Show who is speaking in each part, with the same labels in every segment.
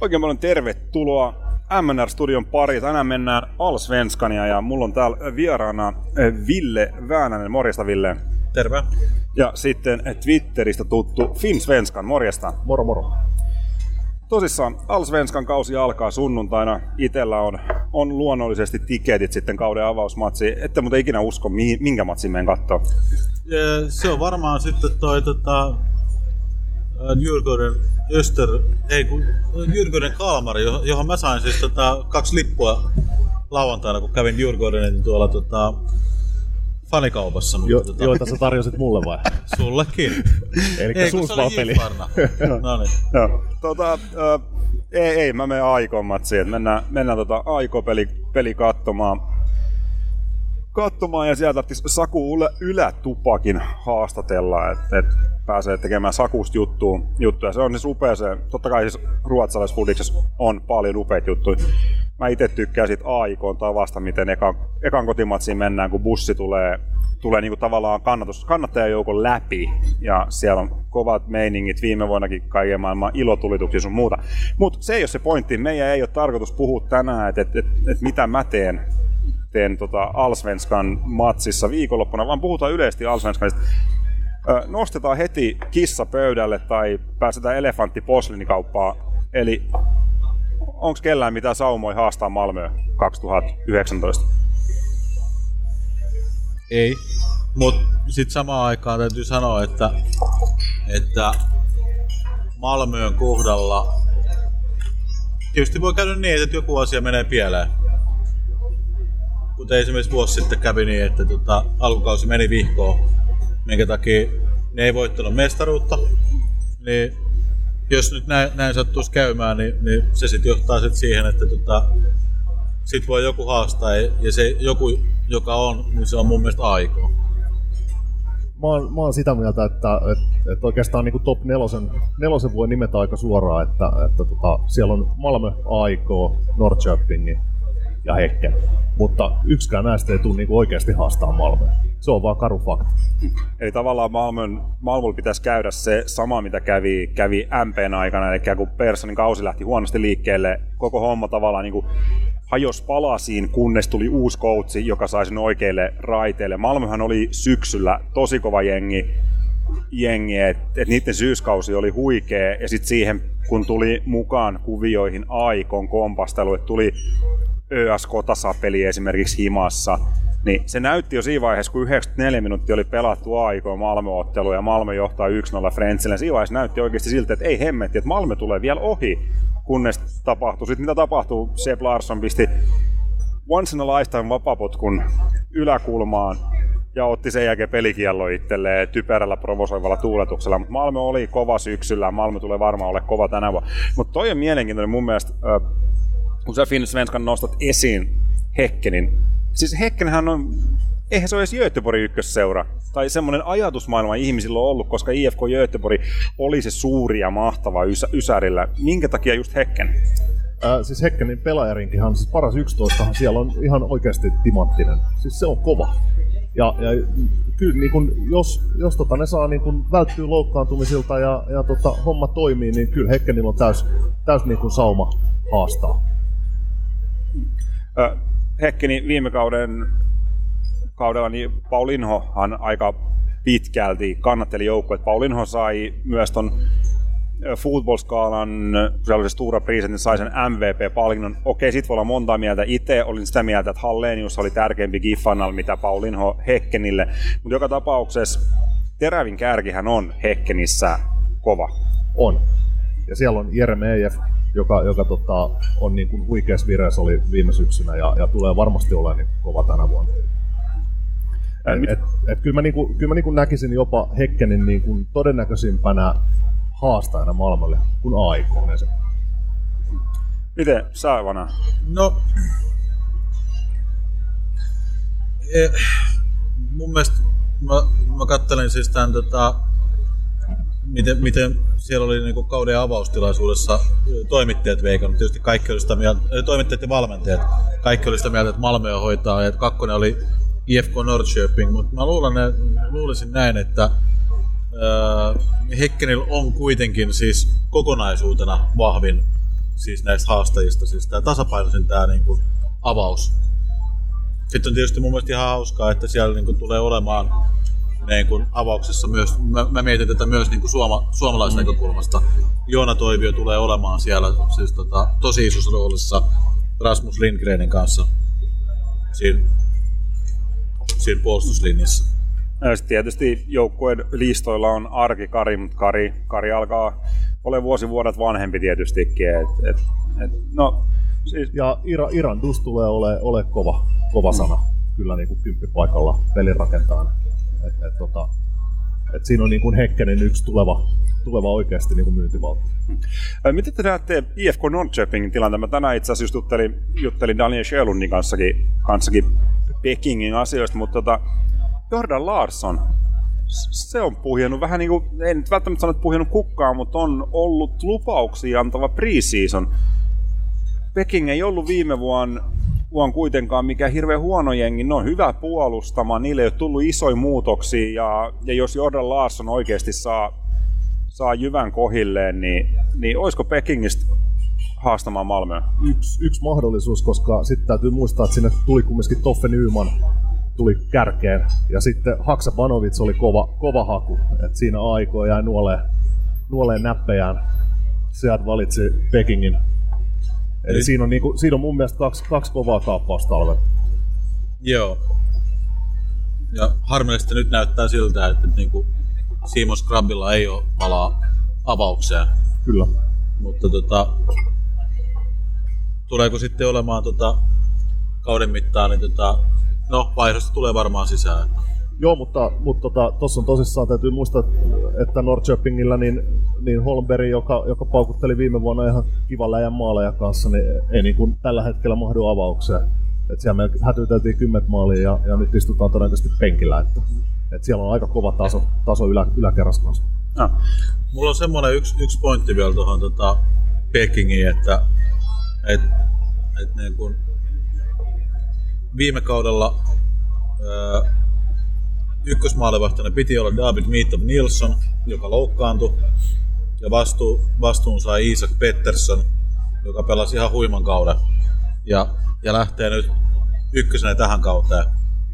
Speaker 1: Oikein paljon tervetuloa MNR-studion pari. Tänään mennään Alsvenskania ja mulla on täällä vieraana eh, Ville Väänänen. Morjesta Ville.
Speaker 2: Terve.
Speaker 1: Ja sitten Twitteristä tuttu Finn Svenskan. Morjesta.
Speaker 3: Moro moro.
Speaker 1: Tosissaan Alsvenskan kausi alkaa sunnuntaina. Itellä on, on luonnollisesti tiketit sitten kauden avausmatsi. Ette mutta ikinä usko, minkä matsin menen katsoa.
Speaker 2: Se on varmaan sitten toi tota, Djurgården Öster, ei kun Djurgården Kalmari, johon mä sain siis tota, kaksi lippua lauantaina, kun kävin Djurgårdenin tuolla tota, fanikaupassa.
Speaker 3: Mutta, jo, tota... Joita sä tarjosit mulle vai?
Speaker 2: Sullekin.
Speaker 3: Eli Sundsvall-peli.
Speaker 2: no niin.
Speaker 1: Joo. Tota, äh, ei, ei, mä menen Aikon matsiin. Mennään, mennään tota Aiko-peli peli katsomaan. Katsomaan ja sieltä Saku Ylä, Ylätupakin haastatella, että et pääsee tekemään Sakusta juttua, juttuja. Se on siis upea se, totta kai siis ruotsalaisfudiksessa on paljon upeita juttuja. Mä itse tykkään siitä AIKon tavasta, miten ekan, ekan kotimatsiin mennään, kun bussi tulee tulee niinku tavallaan kannatus, kannattajajoukon läpi ja siellä on kovat meiningit viime vuonnakin kaiken maailman ilotulituksia sun muuta. Mutta se ei ole se pointti. Meidän ei ole tarkoitus puhua tänään, että et, et, et mitä mä teen teen tota Alsvenskan matsissa viikonloppuna, vaan puhutaan yleisesti Alsvenskanista. Nostetaan heti kissa pöydälle tai päästetään elefantti poslinikauppaan. Eli onko kellään mitään saumoi haastaa Malmö 2019?
Speaker 2: Ei, mutta sitten samaan aikaan täytyy sanoa, että, että Malmöön kohdalla tietysti voi käydä niin, että joku asia menee pieleen. Kuten esimerkiksi vuosi sitten kävi niin, että tota, alkukausi meni vihkoon, minkä takia ne ei voittanut mestaruutta. Niin jos nyt näin, näin sattuisi käymään, niin, niin se sitten johtaa sit siihen, että tota, sit voi joku haastaa ja se joku, joka on, niin se on mun mielestä aikoa.
Speaker 3: Mä oon, mä oon sitä mieltä, että, että, että oikeastaan niin top nelosen, nelosen voi nimetä aika suoraan, että, että tota, siellä on Malmö, Aiko, Norrköping ja Hekken. Mutta yksikään näistä ei tule niin oikeasti haastaa Malmöä. Se on vaan karu fakta.
Speaker 1: Eli tavallaan Malmön, Malmöllä pitäisi käydä se sama, mitä kävi, kävi MPn aikana, eli kun Perssonin kausi lähti huonosti liikkeelle, koko homma tavallaan niin kuin hajos palasiin, kunnes tuli uusi koutsi, joka sai sen oikeille raiteille. Malmöhän oli syksyllä tosi kova jengi, jengi että et niiden syyskausi oli huikea, ja sitten siihen, kun tuli mukaan kuvioihin Aikon kompastelu, että tuli ÖSK-tasapeli esimerkiksi himassa, niin se näytti jo siinä vaiheessa, kun 94 minuuttia oli pelattu aikoin Malmö-ottelu ja Malmö johtaa 1-0 Frentzille. Siinä vaiheessa näytti oikeasti siltä, että ei hemmetti, että Malmö tulee vielä ohi, kunnes tapahtui. Sitten mitä tapahtuu? Sepp Larsson pisti once in a lifetime vapapotkun yläkulmaan ja otti sen jälkeen pelikiello itselleen typerällä provosoivalla tuuletuksella. Mutta Malmö oli kova syksyllä, Malmö tulee varmaan ole kova tänä vuonna. Mutta toi on mielenkiintoinen mun mielestä, kun sä Finn Svenskan nostat esiin Hekkenin siis Hekkenhän on, eihän se ole edes Göteborgin ykkösseura. Tai semmoinen ajatusmaailma ihmisillä on ollut, koska IFK Göteborg oli se suuri ja mahtava ysä, ysärillä. Minkä takia just Hekken?
Speaker 3: Äh, siis Hekkenin pelaajarinkihan, siis paras 11 siellä on ihan oikeasti timanttinen. Siis se on kova. Ja, ja kyllä niin kun, jos, jos tota, ne saa niin kun, välttyä loukkaantumisilta ja, ja tota, homma toimii, niin kyllä Hekkenillä on täys, täys niin kun, sauma haastaa.
Speaker 1: Äh, Hekkeni viime kauden kaudella, niin Paulinhohan aika pitkälti kannatteli joukkoa. Paulinho sai myös ton football-skaalan, kun se oli se Stura Priset, niin sai sen MVP-palkinnon. Okei, sit voi olla monta mieltä. Itse olin sitä mieltä, että Hallenius oli tärkeämpi Giffannal, mitä Paulinho Hekkenille. Mutta joka tapauksessa terävin kärkihän on Hekkenissä kova.
Speaker 3: On. Ja siellä on Jeremejeff, joka, joka tota, on niin kuin huikeassa vireessä oli viime syksynä ja, ja tulee varmasti olemaan niin kova tänä vuonna. Et, et, et kyllä mä, niinku, kyllä mä niinku näkisin jopa Hekkenin niinku todennäköisimpänä haastajana Malmölle kuin aikoinen se.
Speaker 1: Miten Saivana?
Speaker 2: No, e, mun mielestä mä, mä kattelin siis tämän tota, miten, miten siellä oli niin kauden avaustilaisuudessa toimittajat veikannut. Tietysti kaikki oli sitä mieltä, toimittajat ja valmentajat, kaikki oli sitä mieltä, että Malmö hoitaa ja että kakkonen oli IFK Norrköping, mutta mä luulen, luulisin näin, että öö, Hekkenillä on kuitenkin siis kokonaisuutena vahvin siis näistä haastajista, siis tämä tasapainoisin tämä niin kuin avaus. Sitten on tietysti mun mielestä ihan hauskaa, että siellä niin kuin tulee olemaan niin kuin avauksessa myös, mä, mä mietin tätä myös niin kuin suoma, suomalaisen mm. näkökulmasta. Joona Toivio tulee olemaan siellä siis tota, tosi isossa roolissa Rasmus Lindgrenin kanssa siinä, siinä puolustuslinjassa.
Speaker 1: Ja tietysti joukkueen listoilla on Arki Kari, mutta Kari, Kari alkaa ole vuosi vuodet vanhempi tietystikin. Et, et, et, no,
Speaker 3: siis... Ja Ira, Iran Dus tulee ole, ole kova, kova sana mm. kyllä niin kuin kymppipaikalla pelin rakentaa. Et, et, tota, et siinä on niin kuin Hekkenen yksi tuleva, tuleva oikeasti niin kuin myyntivalta.
Speaker 1: Hmm. Miten te näette IFK Norrköpingin tilanteen? Mä tänään itse asiassa juttelin, juttelin Daniel Sjölundin kanssakin, kanssakin Pekingin asioista, mutta tota, Jordan Larsson, se on puhjennut vähän niin kuin, en nyt välttämättä sano, että puhjennut kukkaa, mutta on ollut lupauksia antava preseason. Peking ei ollut viime vuonna vuonna kuitenkaan mikä hirveän huono jengi. Ne on hyvä puolustama, niille ei ole tullut isoja muutoksia ja, ja jos Jordan Larsson oikeasti saa, saa jyvän kohilleen, niin, niin olisiko Pekingistä haastamaan Malmöä?
Speaker 3: Yksi, yksi mahdollisuus, koska sitten täytyy muistaa, että sinne tuli kumminkin Toffe Nyman tuli kärkeen. Ja sitten Haksa Banovic oli kova, kova haku. Et siinä aikoja jäi nuoleen, nuoleen näppejään. Seat valitsi Pekingin. Eli niin. siinä on, niinku, siinä on mun mielestä kaksi, kaksi kovaa kaappausta talven.
Speaker 2: Joo. Ja harmillisesti nyt näyttää siltä, että niinku Simon Scrabilla ei ole palaa avaukseen.
Speaker 3: Kyllä.
Speaker 2: Mutta tota, tuleeko sitten olemaan tota, kauden mittaan, niin tota, no vaihdosta tulee varmaan sisään.
Speaker 3: Joo, mutta mutta tota, on tosissaan, täytyy muistaa, että Norrköpingillä niin, niin Holmberg, joka, joka paukutteli viime vuonna ihan kivan läjän maaleja kanssa, niin ei niin kuin tällä hetkellä mahdu avaukseen. Et siellä me hätyteltiin kymmet maalia ja, ja nyt istutaan todennäköisesti penkillä. Että, et siellä on aika kova taso, taso ylä, yläkerrassa kanssa.
Speaker 2: No. Mulla on semmoinen yksi, yksi pointti vielä tuohon tota Pekingiin, että et, et niin kun viime kaudella öö, ykkösmaalivahtina piti olla David Meetov Nilsson, joka loukkaantui. Ja vastu, vastuun sai Isaac Pettersson, joka pelasi ihan huiman kauden. Ja, ja lähtee nyt ykkösenä tähän kauteen.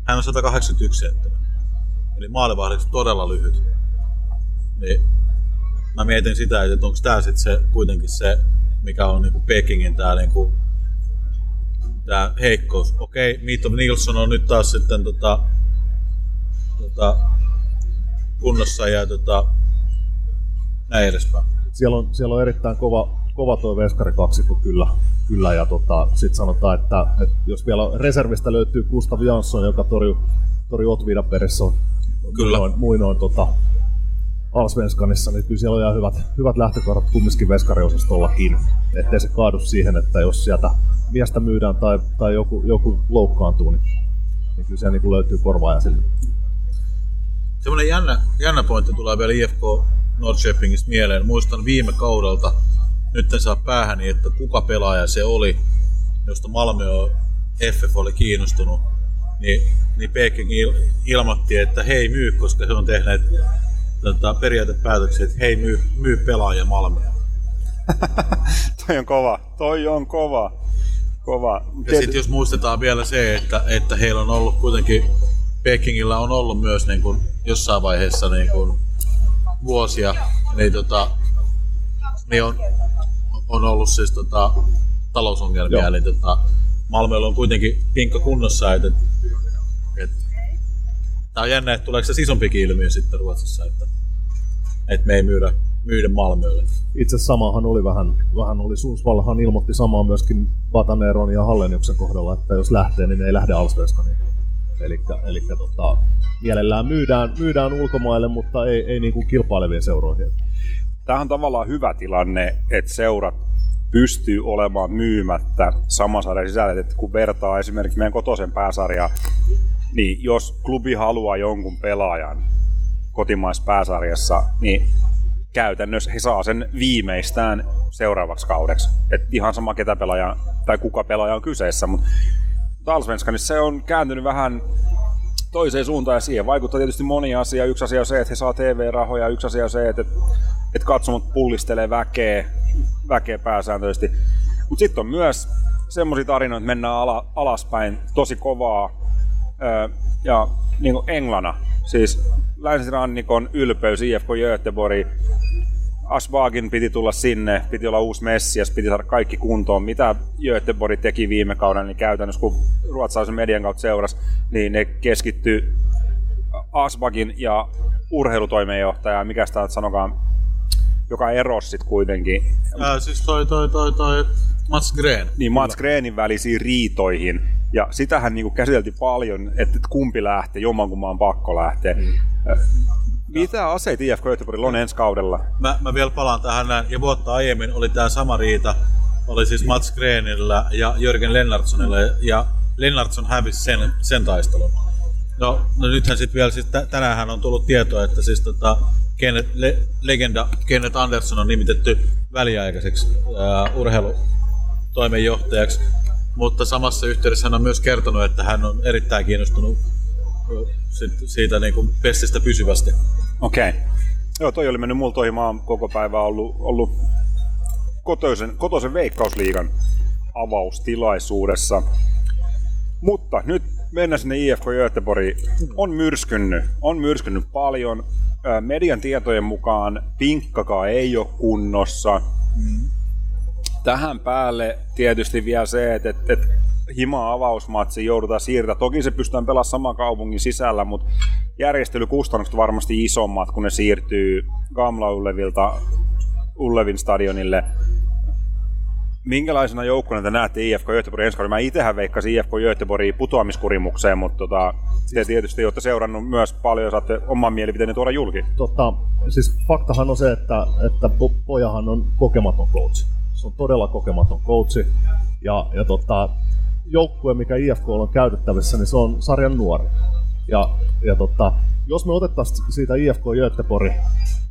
Speaker 2: Hän on 181 senttiä. Eli maalivahdiksi todella lyhyt. Niin mä mietin sitä, että onko tämä sitten se, kuitenkin se, mikä on niinku Pekingin tämä niinku, tää heikkous. Okei, Meetov Nilsson on nyt taas sitten tota, tota, kunnossa ja tota, näin edespäin.
Speaker 3: Siellä on, siellä on erittäin kova, kova tuo veskari kaksikko kyllä. kyllä ja tota, sitten sanotaan, että, että, jos vielä reservistä löytyy Gustav Jansson, joka torjui tori Otvida perissä
Speaker 2: kyllä.
Speaker 3: muinoin, muinoin tota, Alsvenskanissa, niin kyllä siellä on ihan hyvät, hyvät lähtökohdat kumminkin veskariosastollakin. Ettei se kaadu siihen, että jos sieltä miestä myydään tai, tai joku, joku loukkaantuu, niin, niin kyllä siellä niin löytyy korvaaja sille.
Speaker 2: Semmoinen jännä, jännä pointti tulee vielä IFK Norrköpingistä mieleen. Muistan viime kaudelta, nyt en saa päähäni, että kuka pelaaja se oli, josta Malmö FF oli kiinnostunut, niin, niin Peking il, ilmoitti, että hei myy, koska he on tehneet tota, periaatepäätöksiä, että hei myy, myy pelaaja Malmö.
Speaker 1: toi on kova, toi on kova. kova.
Speaker 2: Ja sitten jos muistetaan vielä se, että, että heillä on ollut kuitenkin Pekingillä on ollut myös niin kuin jossain vaiheessa niin kuin vuosia, niin, tota, niin on, on ollut siis tota, talousongelmia, Joo. eli tota, Malmöllä on kuitenkin pinkka kunnossa, että, että Tämä on jännä, että tuleeko se isompikin ilmiö sitten Ruotsissa, että, että me ei myydä, myydä Malmölle.
Speaker 3: Itse samahan oli vähän, vähän oli Suusvallahan ilmoitti samaa myöskin Bataneron ja Halleniuksen kohdalla, että jos lähtee, niin ei lähde Alsveskaniin. Eli tota, mielellään myydään, myydään ulkomaille, mutta ei, ei niin kuin kilpailevien seuroihin.
Speaker 1: Tämä on tavallaan hyvä tilanne, että seurat pystyy olemaan myymättä saman sarjan sisällä, että kun vertaa esimerkiksi meidän kotoisen pääsarjaa, niin jos klubi haluaa jonkun pelaajan kotimaispääsarjassa, niin käytännössä he saa sen viimeistään seuraavaksi kaudeksi. Et ihan sama ketä pelaaja tai kuka pelaaja on kyseessä, mutta Talsvenskanissa se on kääntynyt vähän toiseen suuntaan ja siihen vaikuttaa tietysti moni asia. Yksi asia on se, että he saa TV-rahoja, yksi asia on se, että, että katsomot pullistelee väkeä, väkeä pääsääntöisesti. Mutta sitten on myös semmoisia tarinoita, että mennään ala, alaspäin tosi kovaa. Öö, ja niin kuin Englana, siis länsirannikon ylpeys, IFK Göteborg, Asvagin piti tulla sinne, piti olla uusi Messias, piti saada kaikki kuntoon. Mitä Göteborg teki viime kaudella, niin käytännössä kun ruotsalaisen median kautta seurasi, niin ne keskittyi Asvagin ja urheilutoimenjohtaja, mikä sitä sanokaan, joka erosi sitten kuitenkin.
Speaker 2: Ää, siis toi, toi, toi, toi Mats Gren.
Speaker 1: Niin, Mats Grenin välisiin riitoihin. Ja sitähän niin kuin käsiteltiin paljon, että kumpi lähtee, jommankumman pakko lähteä. Mm. Mitä aseita IFK Göteborgilla on ensi kaudella?
Speaker 2: Mä, mä vielä palaan tähän näin. Ja vuotta aiemmin oli tämä sama riita. Oli siis Mats Grenillä ja Jörgen Lennartsonilla. Ja Lennartson hävisi sen, sen taistelun. No, no nythän sitten vielä, siis tänään on tullut tietoa, että siis tota, Kenneth, le, legenda Kenneth Andersson on nimitetty väliaikaiseksi uh, urheilutoimenjohtajaksi, mutta samassa yhteydessä hän on myös kertonut, että hän on erittäin kiinnostunut siitä niin kuin pestistä pysyvästi.
Speaker 1: Okei. Okay. Joo, toi oli mennyt multa ohi. Mä oon koko päivä ollut, ollut kotoisen, kotoisen veikkausliigan avaustilaisuudessa. Mutta nyt mennään sinne IFK Göteborg. On myrskynnyt, on myrskynnyt paljon. Median tietojen mukaan pinkkakaan ei ole kunnossa. Mm. Tähän päälle tietysti vielä se, että, että, että hima avausmatsi joudutaan siirtää. Toki se pystytään pelaamaan saman kaupungin sisällä, mutta järjestelykustannukset varmasti isommat, kun ne siirtyy Gamla Ullevilta Ullevin stadionille. Minkälaisena joukkona te näette IFK Göteborg ensi Mä itsehän veikkasin IFK Göteborgin putoamiskurimukseen, mutta tota, te tietysti olette seurannut myös paljon ja saatte oman mielipiteenne tuoda julki.
Speaker 3: Totta, siis faktahan on se, että, että pojahan on kokematon coach. Se on todella kokematon coach. Ja, ja tota, joukkue, mikä IFK on käytettävissä, niin se on sarjan nuori. Ja, ja tota, jos me otettaisiin siitä IFK Göteborg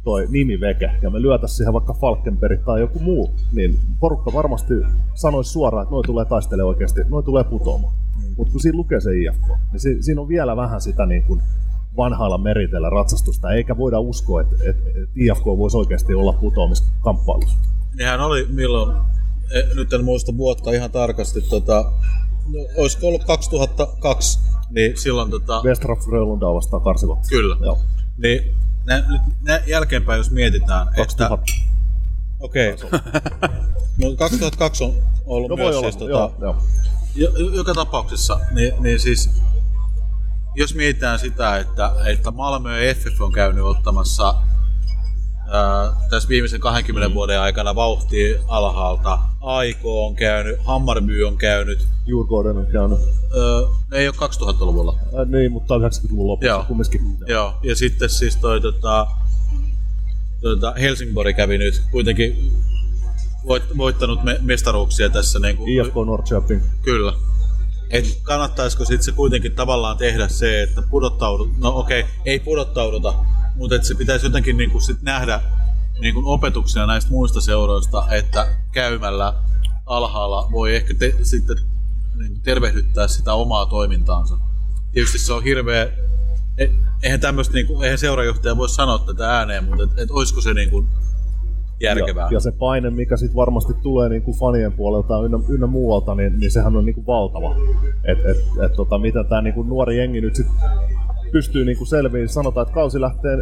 Speaker 3: toi nimiveke ja me lyötäisiin siihen vaikka Falkenberg tai joku muu, niin porukka varmasti sanoisi suoraan, että noi tulee taistelemaan oikeasti, noi tulee putoamaan. Mm. Mutta kun siinä lukee se IFK, niin si- siinä on vielä vähän sitä niin kuin vanhailla meritellä ratsastusta, eikä voida uskoa, että, että, että IFK voisi oikeasti olla putoamiskamppailussa.
Speaker 2: Nehän oli milloin, nyt en muista vuotta ihan tarkasti, tota, no, olisiko ollut 2002, niin silloin... Tota,
Speaker 3: Westerhof Frölunda vastaan karsivat.
Speaker 2: Kyllä. Joo. Niin nä, nä, jälkeenpäin jos mietitään,
Speaker 3: 2000. että...
Speaker 2: Okei. Okay. no 2002 on ollut no, myös siis... Tota, joo, joo. Joka tapauksessa, niin, niin siis jos mietitään sitä, että, että Malmö ja FF on käynyt ottamassa tässä viimeisen 20 mm. vuoden aikana vauhti alhaalta. Aiko on käynyt, Hammarby on käynyt.
Speaker 3: Jurgården on käynyt.
Speaker 2: Öö, ei ole 2000-luvulla.
Speaker 3: Äh, niin, mutta 90-luvun lopussa Joo. kumminkin.
Speaker 2: Joo, ja sitten siis toi tota, tota Helsingborg kävi nyt kuitenkin voit, voittanut me, mestaruuksia tässä. Niin kuin,
Speaker 3: IFK Norrköping.
Speaker 2: Kyllä. Et kannattaisiko sitten se kuitenkin tavallaan tehdä se, että pudottaudut, no okei, okay, ei pudottauduta, mutta se pitäisi jotenkin niin kuin sit nähdä niin kuin opetuksia näistä muista seuroista, että käymällä alhaalla voi ehkä te, sitten niin tervehdyttää sitä omaa toimintaansa. Tietysti se on hirveä, e, eihän tämmöistä, niin kuin, eihän seurajohtaja voi sanoa tätä ääneen, mutta et, et olisiko se niin kuin järkevää.
Speaker 3: Ja, ja se paine, mikä sitten varmasti tulee niin kuin fanien puolelta ynnä, ynnä muualta, niin, niin sehän on niin kuin valtava. Et, et, et, tota, mitä tämä niin nuori jengi nyt sitten pystyy niin kuin selviin. Sanotaan, että kausi lähtee,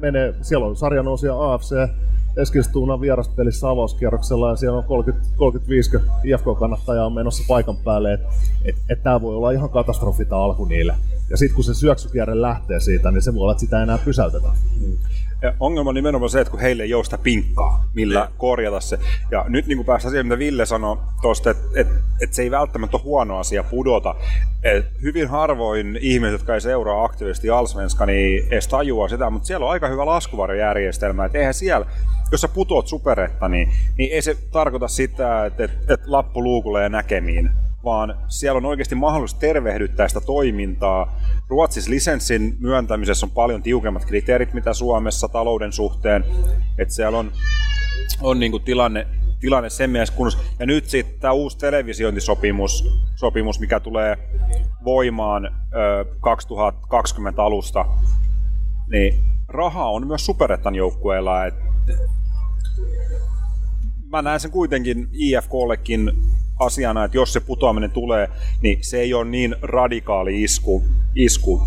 Speaker 3: menee, siellä on sarjanousia AFC, Eskilstuunan vieraspelissä avauskierroksella ja siellä on 30, 35 IFK-kannattajaa menossa paikan päälle, että et, et tämä voi olla ihan katastrofita alku niille. Ja sitten kun se syöksykierre lähtee siitä, niin se voi olla, että sitä enää pysäytetä. Mm.
Speaker 1: Ja ongelma on nimenomaan se, että kun heille ei ole sitä pinkkaa, millä ne. korjata se. Ja nyt niin kuin päästään siihen, mitä Ville sanoi tuosta, että, että, että se ei välttämättä ole huono asia pudota. Et hyvin harvoin ihmiset, jotka ei seuraa aktiivisesti Alsvenska, niin edes tajua sitä, mutta siellä on aika hyvä laskuvarjojärjestelmä. Että eihän siellä, jos sä putoat superetta, niin, niin ei se tarkoita sitä, että, että, että lappu luukulle ja näkemiin vaan siellä on oikeasti mahdollisuus tervehdyttää sitä toimintaa. Ruotsissa lisenssin myöntämisessä on paljon tiukemmat kriteerit, mitä Suomessa talouden suhteen. Että siellä on, on niin tilanne, tilanne sen mielessä kunnossa. Ja nyt sitten tämä uusi televisiointisopimus, sopimus, mikä tulee voimaan ö, 2020 alusta, niin raha on myös superettan joukkueella. Mä näen sen kuitenkin IFKllekin asiana, että jos se putoaminen tulee, niin se ei ole niin radikaali isku, isku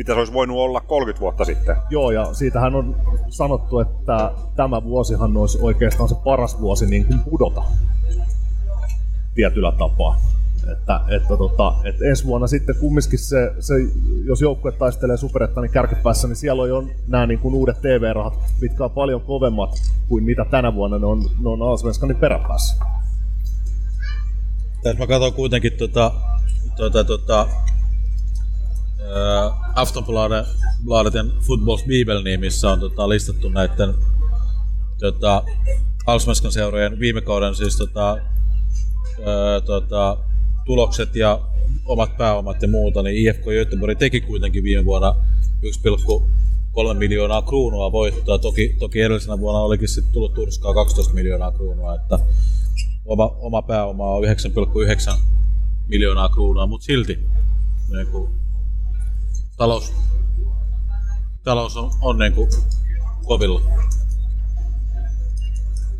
Speaker 1: mitä se olisi voinut olla 30 vuotta sitten.
Speaker 3: Joo, ja siitähän on sanottu, että tämä vuosihan olisi oikeastaan se paras vuosi niin kuin pudota tietyllä tapaa. Että, että, tota, että ensi vuonna sitten kumminkin se, se jos joukkue taistelee superettanin kärkipäässä, niin siellä on jo nämä niin kuin uudet TV-rahat, mitkä on paljon kovemmat kuin mitä tänä vuonna ne on, ne on Allsvenskanin peräpäässä.
Speaker 2: Tässä mä katson kuitenkin tota, tota, tota, äh, Aftonbladetin Footballs Bibel, niin missä on tota, listattu näiden tota, Allsvenskan seurojen viime kauden siis tota, äh, tota, tulokset ja omat pääomat ja muuta, niin IFK Göteborg teki kuitenkin viime vuonna 1,3 miljoonaa kruunua voittoa. Toki, toki edellisenä vuonna olikin sitten tullut turskaa 12 miljoonaa kruunua, että oma, oma pääoma on 9,9 miljoonaa kruunua, mutta silti niin kuin, talous, talous on, on niin kuin, kovilla.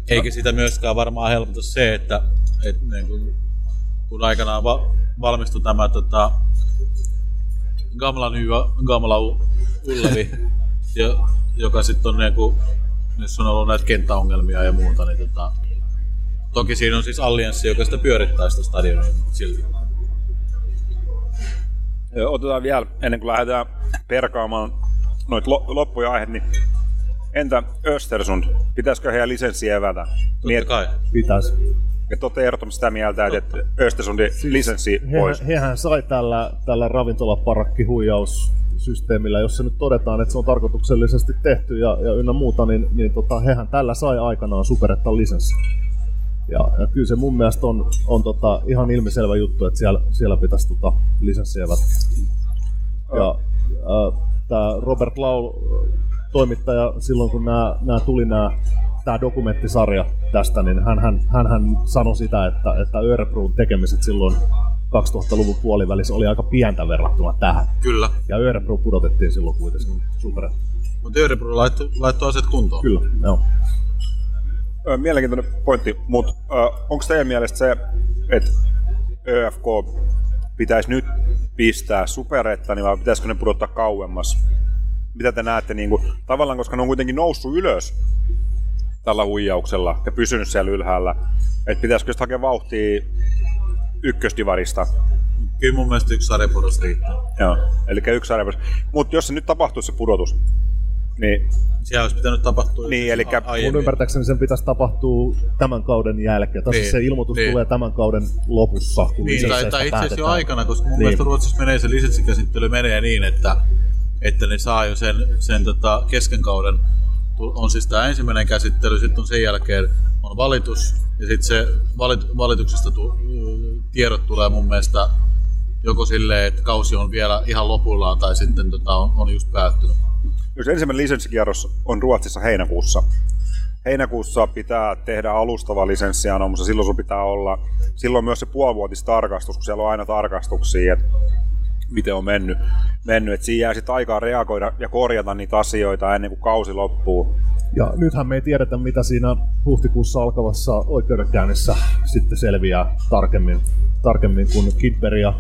Speaker 2: Eikä sitä myöskään varmaan helpota se, että, että niin kuin, kun aikanaan va- valmistui tämä tota, Gamla Nyva, Gamla Ullevi, ja, joka sitten on niinku, missä on ollut näitä kenttäongelmia ja muuta, niin tota, toki siinä on siis allianssi, joka sitä pyörittää sitä stadionia silti.
Speaker 1: Otetaan vielä, ennen kuin lähdetään perkaamaan noita loppuja aiheet, niin entä Östersund? Pitäisikö heidän lisenssiä evätä?
Speaker 2: Totta kai.
Speaker 3: Pitäisi.
Speaker 1: Että olette ehdottomasti sitä mieltä, että Östersundin siis lisenssi pois.
Speaker 3: Hehän, hehän sai tällä, tällä ravintolaparakkihuijaussysteemillä, jos se nyt todetaan, että se on tarkoituksellisesti tehty ja, ja ynnä muuta, niin, niin tota, hehän tällä sai aikanaan superettan lisenssi. Ja, ja kyllä se mun mielestä on, on tota, ihan ilmiselvä juttu, että siellä, siellä pitäisi tota, lisenssiä Ja äh, tämä Robert Lau, toimittaja, silloin kun nämä tuli nämä tämä dokumenttisarja tästä, niin hän, hän, hän, hän sanoi sitä, että, että Örebron tekemiset silloin 2000-luvun puolivälissä oli aika pientä verrattuna tähän.
Speaker 2: Kyllä.
Speaker 3: Ja Örebro pudotettiin silloin kuitenkin super.
Speaker 2: Mutta Örebro laittoi, laittoi asiat kuntoon.
Speaker 3: Kyllä, joo.
Speaker 1: Mielenkiintoinen pointti, mutta onko teidän mielestä se, että ÖFK pitäisi nyt pistää superettani vai pitäisikö ne pudottaa kauemmas? Mitä te näette, niin kuin, tavallaan koska ne on kuitenkin noussut ylös tällä huijauksella ja pysynyt siellä ylhäällä. Että pitäisikö sitten hakea vauhtia ykkösdivarista?
Speaker 2: Kyllä mun mielestä yksi sarjapudotus riittää.
Speaker 1: Joo, eli yksi sarjapudotus. Mutta jos se nyt tapahtuu se pudotus, niin...
Speaker 2: Siellä olisi pitänyt tapahtua
Speaker 1: niin, eli
Speaker 3: Mun ymmärtääkseni sen pitäisi tapahtua tämän kauden jälkeen. Tai niin, se ilmoitus niin. tulee tämän kauden lopussa, kun
Speaker 2: niin, tai, tai itse asiassa jo aikana, koska mun niin. mielestä Ruotsissa menee se lisenssikäsittely menee niin, että, että ne saa jo sen, sen tota kesken kauden on siis tämä ensimmäinen käsittely, sitten on sen jälkeen on valitus, ja sitten se valit, valituksesta tu, tiedot tulee mun mielestä joko silleen, että kausi on vielä ihan lopullaan, tai sitten tota, on, on just päättynyt.
Speaker 1: Jos ensimmäinen lisenssikierros on Ruotsissa heinäkuussa, heinäkuussa pitää tehdä alustava lisenssianomus, silloin sun pitää olla, silloin myös se puolivuotistarkastus, kun siellä on aina tarkastuksia, että miten on mennyt. mennyt. Et siinä jää sitten aikaa reagoida ja korjata niitä asioita ennen kuin kausi loppuu.
Speaker 3: Ja nythän me ei tiedetä, mitä siinä huhtikuussa alkavassa oikeudenkäynnissä sitten selviää tarkemmin, tarkemmin kun Kidber ja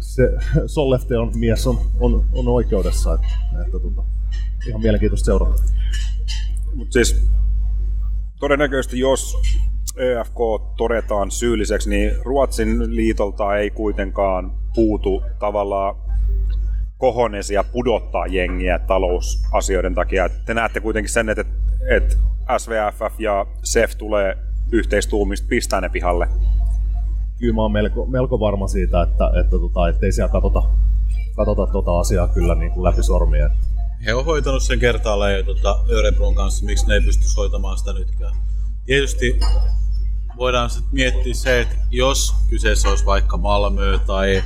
Speaker 3: se Sollefteon mies on, on, on oikeudessa. Että, että tota, ihan mielenkiintoista seurata.
Speaker 1: Mutta siis todennäköisesti jos EFK todetaan syylliseksi, niin Ruotsin liitolta ei kuitenkaan puutu tavallaan kohonesia pudottaa jengiä talousasioiden takia. Te näette kuitenkin sen, että, että SVFF ja SEF tulee yhteistuumista pistää ne pihalle.
Speaker 3: Kyllä mä oon melko, melko varma siitä, että, että tota, ettei siellä katsota, katsota tota asiaa kyllä niin kuin läpi sormien.
Speaker 2: He on hoitanut sen kertaalleen jo tota Örebrun kanssa, miksi ne ei pysty hoitamaan sitä nytkään. Tietysti voidaan sitten miettiä se, että jos kyseessä olisi vaikka Malmö tai,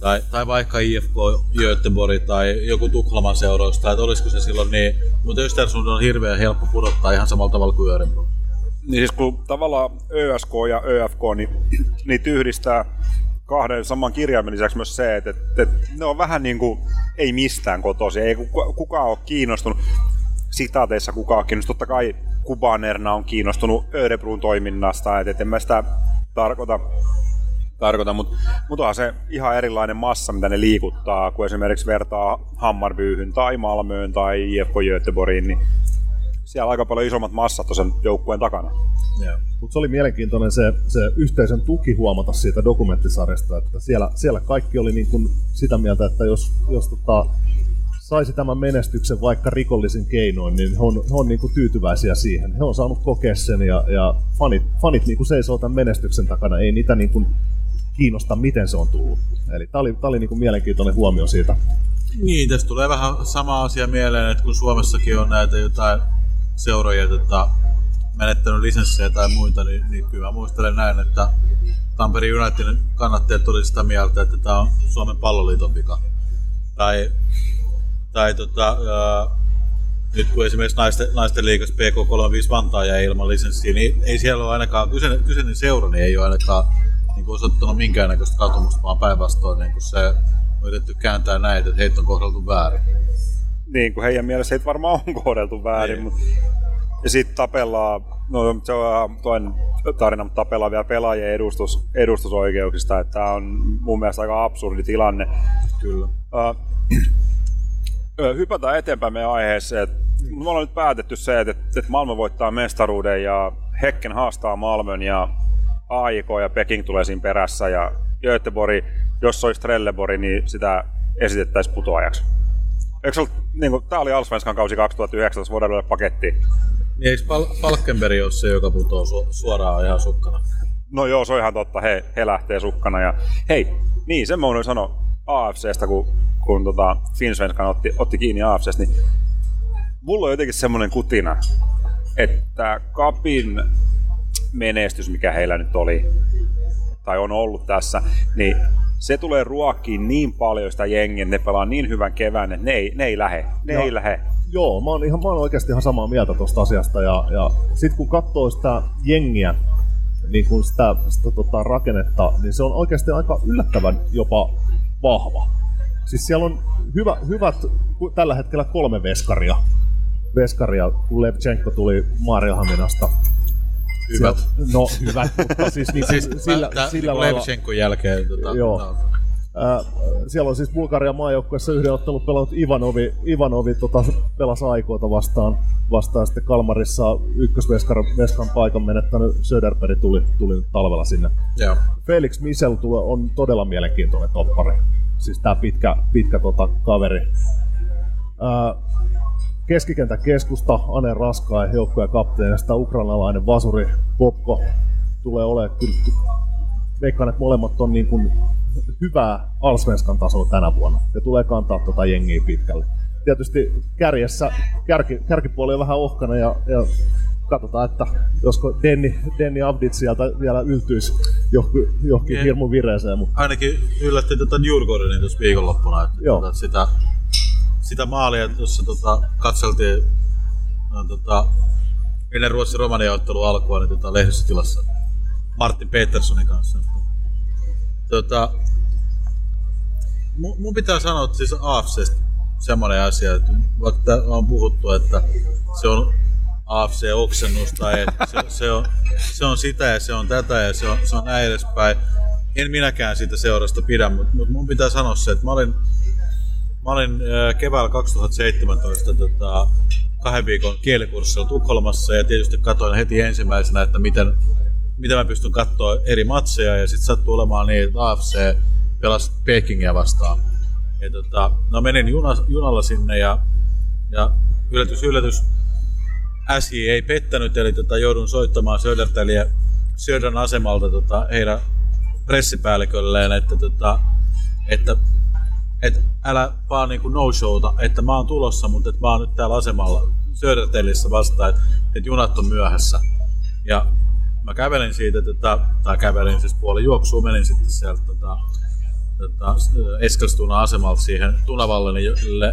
Speaker 2: tai, tai vaikka IFK Göteborg tai joku Tukholman seurausta, että olisiko se silloin niin, mutta Östersund on hirveän helppo pudottaa ihan samalla tavalla kuin Örebro.
Speaker 1: Niin siis kun tavallaan ÖSK ja ÖFK, niin niitä yhdistää kahden saman kirjaimen lisäksi myös se, että, että, ne on vähän niin kuin ei mistään kotoisin, ei kukaan ole kiinnostunut sitaateissa kukaan on kiinnostunut. Totta kai Kubanerna on kiinnostunut Örebrun toiminnasta, että et en mä sitä tarkoita, tarkoita mutta mut onhan se ihan erilainen massa, mitä ne liikuttaa, kun esimerkiksi vertaa Hammarbyyhyn tai Malmöön tai IFK Göteborgiin, niin siellä on aika paljon isommat massat sen joukkueen takana.
Speaker 3: Mutta se oli mielenkiintoinen se, se yhteisön tuki huomata siitä dokumenttisarjasta, että siellä, siellä kaikki oli niin kuin sitä mieltä, että jos, jos tota, saisi tämän menestyksen vaikka rikollisin keinoin, niin he on, he on niin kuin tyytyväisiä siihen. He on saanut kokea sen ja, ja fanit, fanit niin kuin seisoo tämän menestyksen takana. Ei niitä niin kuin kiinnosta, miten se on tullut. Eli tämä oli, tämä oli niin kuin mielenkiintoinen huomio siitä.
Speaker 2: Niin, tässä tulee vähän sama asia mieleen, että kun Suomessakin on näitä jotain seuroja tota, menettänyt lisenssejä tai muita, niin, niin kyllä mä muistelen näin, että Tampere Unitedin kannattajat oli sitä mieltä, että tämä on Suomen palloliiton vika. Tai tai tota, ää, nyt kun esimerkiksi naisten, naisten liikas PK35 Vantaa jäi ilman lisenssiä, niin ei siellä ole ainakaan, kyseinen, kyseinen seura niin ei ole ainakaan niin kuin osoittanut minkäännäköistä katumusta, vaan päinvastoin niin se on yritetty kääntää näitä, että heitä on kohdeltu väärin.
Speaker 1: Niin, kuin heidän mielessä heitä varmaan on kohdeltu väärin, niin. mutta ja sitten tapellaan, no se on toinen tarina, mutta tapellaan vielä pelaajien edustus, edustusoikeuksista, että tämä on mun mielestä aika absurdi tilanne.
Speaker 2: Kyllä. Uh,
Speaker 1: hypätään eteenpäin meidän aiheeseen. Me ollaan nyt päätetty se, että, että Malmö voittaa mestaruuden ja Hekken haastaa Malmön ja AIK ja Peking tulee siinä perässä ja Göteborg, jos olisi Trelleborg, niin sitä esitettäisiin putoajaksi. Eikö ollut, niin kuin, tämä oli Alsvenskan kausi 2019 vuodelle paketti.
Speaker 2: Niin eikö Falkenberg ole se, joka putoo su- suoraan ihan sukkana?
Speaker 1: No joo, se on ihan totta. He, he lähtee sukkana. Ja hei, niin sen mä voin sanoa AFCstä, kun kun tota Finsvenskan otti, otti kiinni AFCstä, niin mulla on jotenkin semmoinen kutina, että Kapin menestys, mikä heillä nyt oli, tai on ollut tässä, niin se tulee ruokkiin niin paljon sitä jengiä, ne pelaa niin hyvän kevään, että ne ei, ne ei lähe. Ne no, ei lähe.
Speaker 3: Joo, mä oon, ihan, mä oon oikeasti ihan samaa mieltä tuosta asiasta. Ja, ja sitten kun katsoo sitä jengiä, niin kun sitä, sitä tota, rakennetta, niin se on oikeasti aika yllättävän jopa vahva. Siis siellä on hyvä, hyvät, tällä hetkellä kolme veskaria. Veskaria, kun Levchenko tuli Maariahaminasta.
Speaker 2: Hyvät.
Speaker 3: Siellä, no hyvät, mutta siis, niin,
Speaker 2: siis sillä, mä, sillä niin lailla... Jälkeen. Tota,
Speaker 3: joo. No. Äh, siellä on siis Bulgarian maajoukkueessa yhden ottelun pelannut Ivanovi, Ivanovi tota, pelasi aikoita vastaan, vastaan sitten Kalmarissa ykkösveskan paikan menettänyt Söderberg tuli, tuli talvella sinne.
Speaker 2: Joo.
Speaker 3: Felix Michel tulee, on todella mielenkiintoinen toppari siis tämä pitkä, pitkä tota, kaveri. Keskikentän keskusta, Ane Raskaa ja joukkueen kapteenista ukrainalainen vasuri Popko tulee olemaan kyllä, veikkaan, että molemmat on niin kuin hyvää Alsvenskan tasoa tänä vuonna ja tulee kantaa tota jengiä pitkälle. Tietysti kärjessä, kärki, kärkipuoli on vähän ohkana ja, ja katsotaan, että josko Denni, Denni Abdit sieltä vielä yltyisi johonkin, johonkin niin. hirmu vireeseen. Mutta...
Speaker 2: Ainakin yllätti tuota Djurgårdenin tuossa viikonloppuna, että Joo. Tuota, sitä, sitä maalia, jossa tota, katseltiin no, tota, ennen Ruotsin Romania ottelu alkua niin tota, lehdistötilassa Martin Petersonin kanssa. Tota, mun, pitää sanoa, että siis AFCstä semmoinen asia, että vaikka on puhuttu, että se on AFC-oksennusta, että se, se, on, se on sitä ja se on tätä ja se on, se on näin edespäin. En minäkään siitä seurasta pidä, mutta, mutta mun pitää sanoa se, että mä olin, mä olin keväällä 2017 tota, kahden viikon kielikurssilla Tukholmassa ja tietysti katsoin heti ensimmäisenä, että miten, miten mä pystyn katsoa eri matseja ja sitten sattuu olemaan niin, että AFC pelasi Pekingiä vastaan. Ja tota, no menin juna, junalla sinne ja, ja yllätys, yllätys, SJ ei pettänyt, eli tota, joudun soittamaan Södertäliä Södern asemalta tota, heidän pressipäällikölleen, että, tota, että että älä vaan niinku no-showta, että mä oon tulossa, mutta että mä oon nyt täällä asemalla Södertelissä vastaan, että, että junat on myöhässä. Ja mä kävelin siitä, tota, tai kävelin siis puoli juoksua, menin sitten sieltä tota, tota, Eskilstuna asemalta siihen Tunavallelle,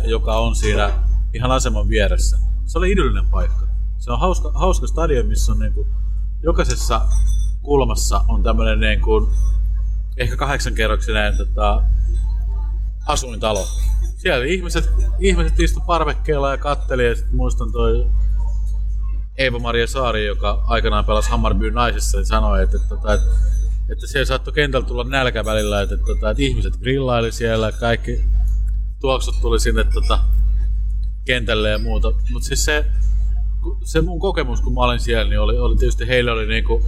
Speaker 2: joka on siinä ihan aseman vieressä. Se oli idyllinen paikka. Se on hauska, hauska stadion, missä on niinku jokaisessa kulmassa on tämmöinen niin kuin, ehkä kahdeksankerroksinen tota, asuintalo. Siellä ihmiset, ihmiset istu parvekkeella ja katteli ja sitten muistan toi Eeva-Maria Saari, joka aikanaan pelasi Hammarby naisessa, niin sanoi, että, että, että, että siellä saattoi kentällä tulla nälkä välillä, että, että, että ihmiset grillaili siellä, kaikki tuoksut tuli sinne tota, kentälle ja muuta. Mutta siis se, se mun kokemus, kun mä olin siellä, niin oli, oli tietysti heille oli niinku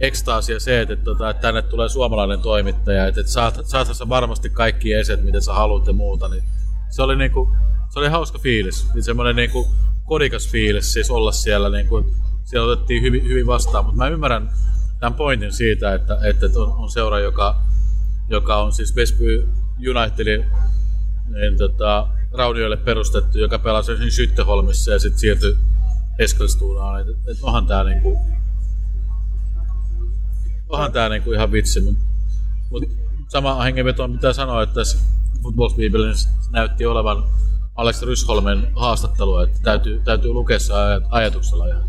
Speaker 2: ekstaasia se, että, että, että tänne tulee suomalainen toimittaja, että, että saat, saat varmasti kaikki eset, mitä sä haluat ja muuta. Niin se oli niinku, se oli hauska fiilis. Niin semmoinen niinku kodikas fiilis siis olla siellä. Niinku, siellä otettiin hyvin, hyvin vastaan, mutta mä ymmärrän tämän pointin siitä, että, että on, on seura, joka, joka on siis Vesby Unitedin niin, tota, Raudioille perustettu, joka pelasi ensin Skytteholmissa ja sitten siirtyi Eskilstuunaan. Et, et onhan tää niinku, onhan tää niinku ihan vitsi, mutta mut sama hengenveto mitä sanoa, että tässä Football Bibelin näytti olevan Alex Rysholmen haastattelu, että täytyy, täytyy lukea se ajatuksella ihan.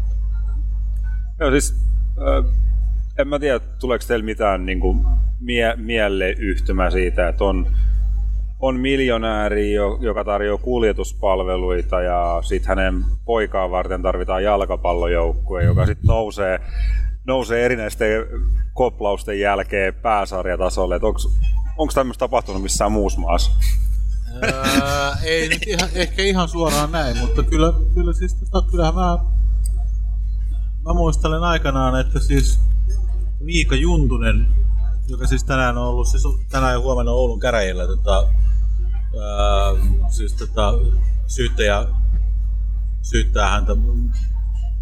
Speaker 1: Joo, siis äh, en mä tiedä, tuleeko teillä mitään niin kuin, mie- mieleyhtymä siitä, että on on miljonääri, joka tarjoaa kuljetuspalveluita ja sitten hänen poikaa varten tarvitaan jalkapallojoukkue, joka sitten nousee, nousee erinäisten koplausten jälkeen pääsarjatasolle. Onko tämmöistä tapahtunut missään muussa maassa?
Speaker 2: Ää, ei nyt ihan, ehkä ihan suoraan näin, mutta kyllä, kyllä siis, tota, kyllähän mä, mä muistelen aikanaan, että siis Miika Juntunen, joka siis tänään on ollut, siis tänään ja huomenna Oulun käräjillä tota, ää, siis tota, syyttäjä syyttää häntä,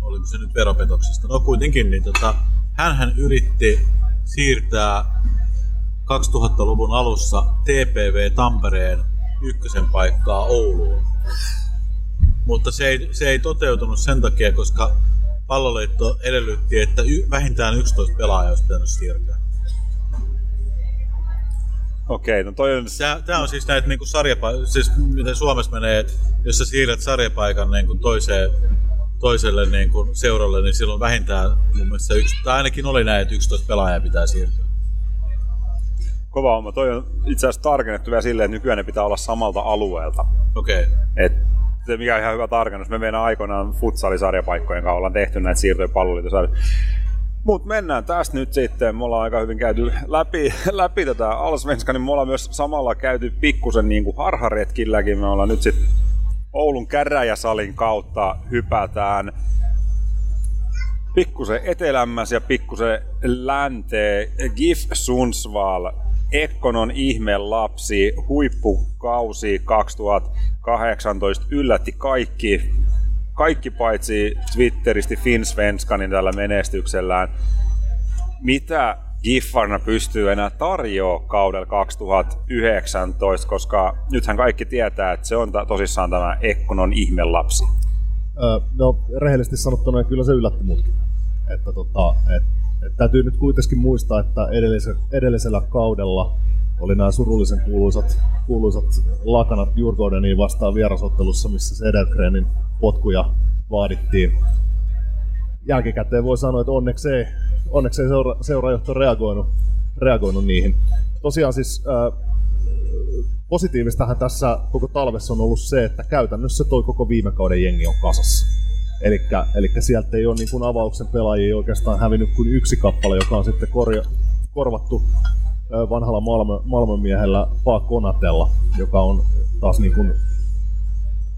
Speaker 2: oliko se nyt veropetoksesta, no kuitenkin, niin tota, hän yritti siirtää 2000-luvun alussa TPV Tampereen ykkösen paikkaa Ouluun. Mutta se ei, se ei toteutunut sen takia, koska palloliitto edellytti, että y, vähintään 11 pelaajaa olisi pitänyt siirtää.
Speaker 1: Okei, no toi on...
Speaker 2: Tämä, tämä on siis näitä niin kuin sarjapa- siis miten Suomessa menee, että jos sä siirrät sarjapaikan niin kuin toiseen, toiselle niin kuin seuralle, niin silloin vähintään mun mielestä yksi, tai ainakin oli näin, että 11 pelaajaa pitää siirtyä.
Speaker 1: Kova homma. Toi on itse asiassa tarkennettu vielä silleen, että nykyään ne pitää olla samalta alueelta.
Speaker 2: Okei. Okay.
Speaker 1: Et se mikä on ihan hyvä tarkennus. Me meidän aikoinaan futsalisarjapaikkojen kanssa ollaan tehty näitä siirtoja palloliitosarjoja. Mutta mennään tästä nyt sitten. Me ollaan aika hyvin käyty läpi, läpi tätä Alsvenska, niin me ollaan myös samalla käyty pikkusen niin kuin harharetkilläkin. Me ollaan nyt sitten Oulun käräjäsalin kautta hypätään pikkusen etelämmäs ja pikkusen länteen. GIF Sundsvall, Ekkonon ihme lapsi, huippukausi 2018 yllätti kaikki kaikki paitsi Twitteristi Finsvenskanin tällä menestyksellään. Mitä Giffarna pystyy enää tarjoamaan kaudella 2019, koska nythän kaikki tietää, että se on tosissaan tämä Ekkonon ihmelapsi.
Speaker 3: Öö, no, rehellisesti sanottuna kyllä se yllätti mutkin. Että tota, et, et täytyy nyt kuitenkin muistaa, että edellisellä, edellisellä kaudella oli nämä surullisen kuuluisat, kuuluisat lakanat Jurgodeniin vastaan vierasottelussa, missä Sedergrenin potkuja vaadittiin. Jälkikäteen voi sanoa, että onneksi ei, onneksi ei seura, seurajohto reagoinut, reagoinut niihin. Tosiaan siis positiivistahan tässä koko talvessa on ollut se, että käytännössä toi koko viime kauden jengi on kasassa. Eli sieltä ei ole niin kuin avauksen pelaajia oikeastaan hävinnyt kuin yksi kappale, joka on sitten korja, korvattu vanhalla Malmö, Malmön miehellä Konatella, joka on taas niin kuin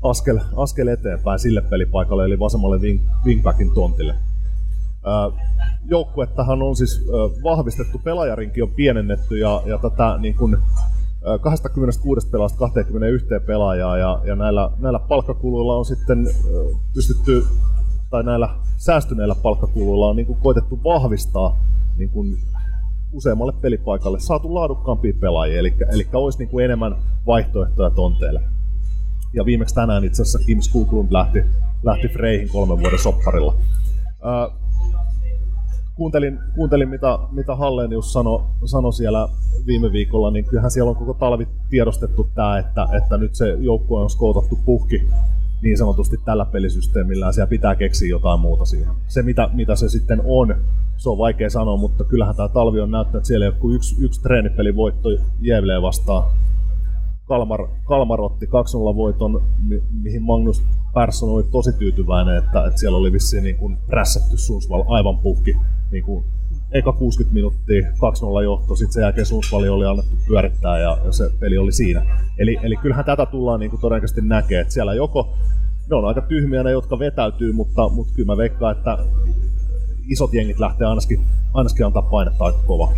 Speaker 3: askel, askel eteenpäin sille pelipaikalle, eli vasemmalle wing, wingbackin tontille. Joukkuettahan on siis vahvistettu, pelaajarinki on pienennetty ja, ja tätä niin kuin, 26 pelaajasta 21 pelaajaa ja, ja näillä, näillä palkkakuluilla on sitten pystytty, tai näillä säästyneillä palkkakuluilla on niin kuin koitettu vahvistaa niin kuin useammalle pelipaikalle saatu laadukkaampia pelaajia, eli, eli olisi niin kuin enemmän vaihtoehtoja tonteille. Ja viimeksi tänään itse asiassa Kim Skoglund lähti, lähti Freihin kolmen vuoden sopparilla. Kuuntelin, kuuntelin mitä, mitä Hallenius sanoi sano siellä viime viikolla, niin kyllähän siellä on koko talvi tiedostettu tämä, että, että nyt se joukkue on skoutattu puhki, niin sanotusti tällä pelisysteemillä, siellä pitää keksiä jotain muuta siihen. Se, mitä, mitä se sitten on, se on vaikea sanoa, mutta kyllähän tämä talvi on näyttänyt, että siellä joku yksi, yksi treenipeli voitto Jevlee vastaan. Kalmar, Kalmar otti 2-0 voiton, mi- mihin Magnus Persson oli tosi tyytyväinen, että, että siellä oli vissiin niin kuin prässätty Sundsvall aivan puhki. Niin kuin eka 60 minuuttia, 2-0 johto, sitten sen jälkeen Sundsvall oli annettu pyörittää ja, ja se peli oli siinä. Eli, eli kyllähän tätä tullaan niin kuin todennäköisesti näkee, että siellä joko ne on aika tyhmiä ne, jotka vetäytyy, mutta, mutta kyllä mä veikkaan, että isot jengit lähtee ainakin, ainakin antaa painetta aika kova.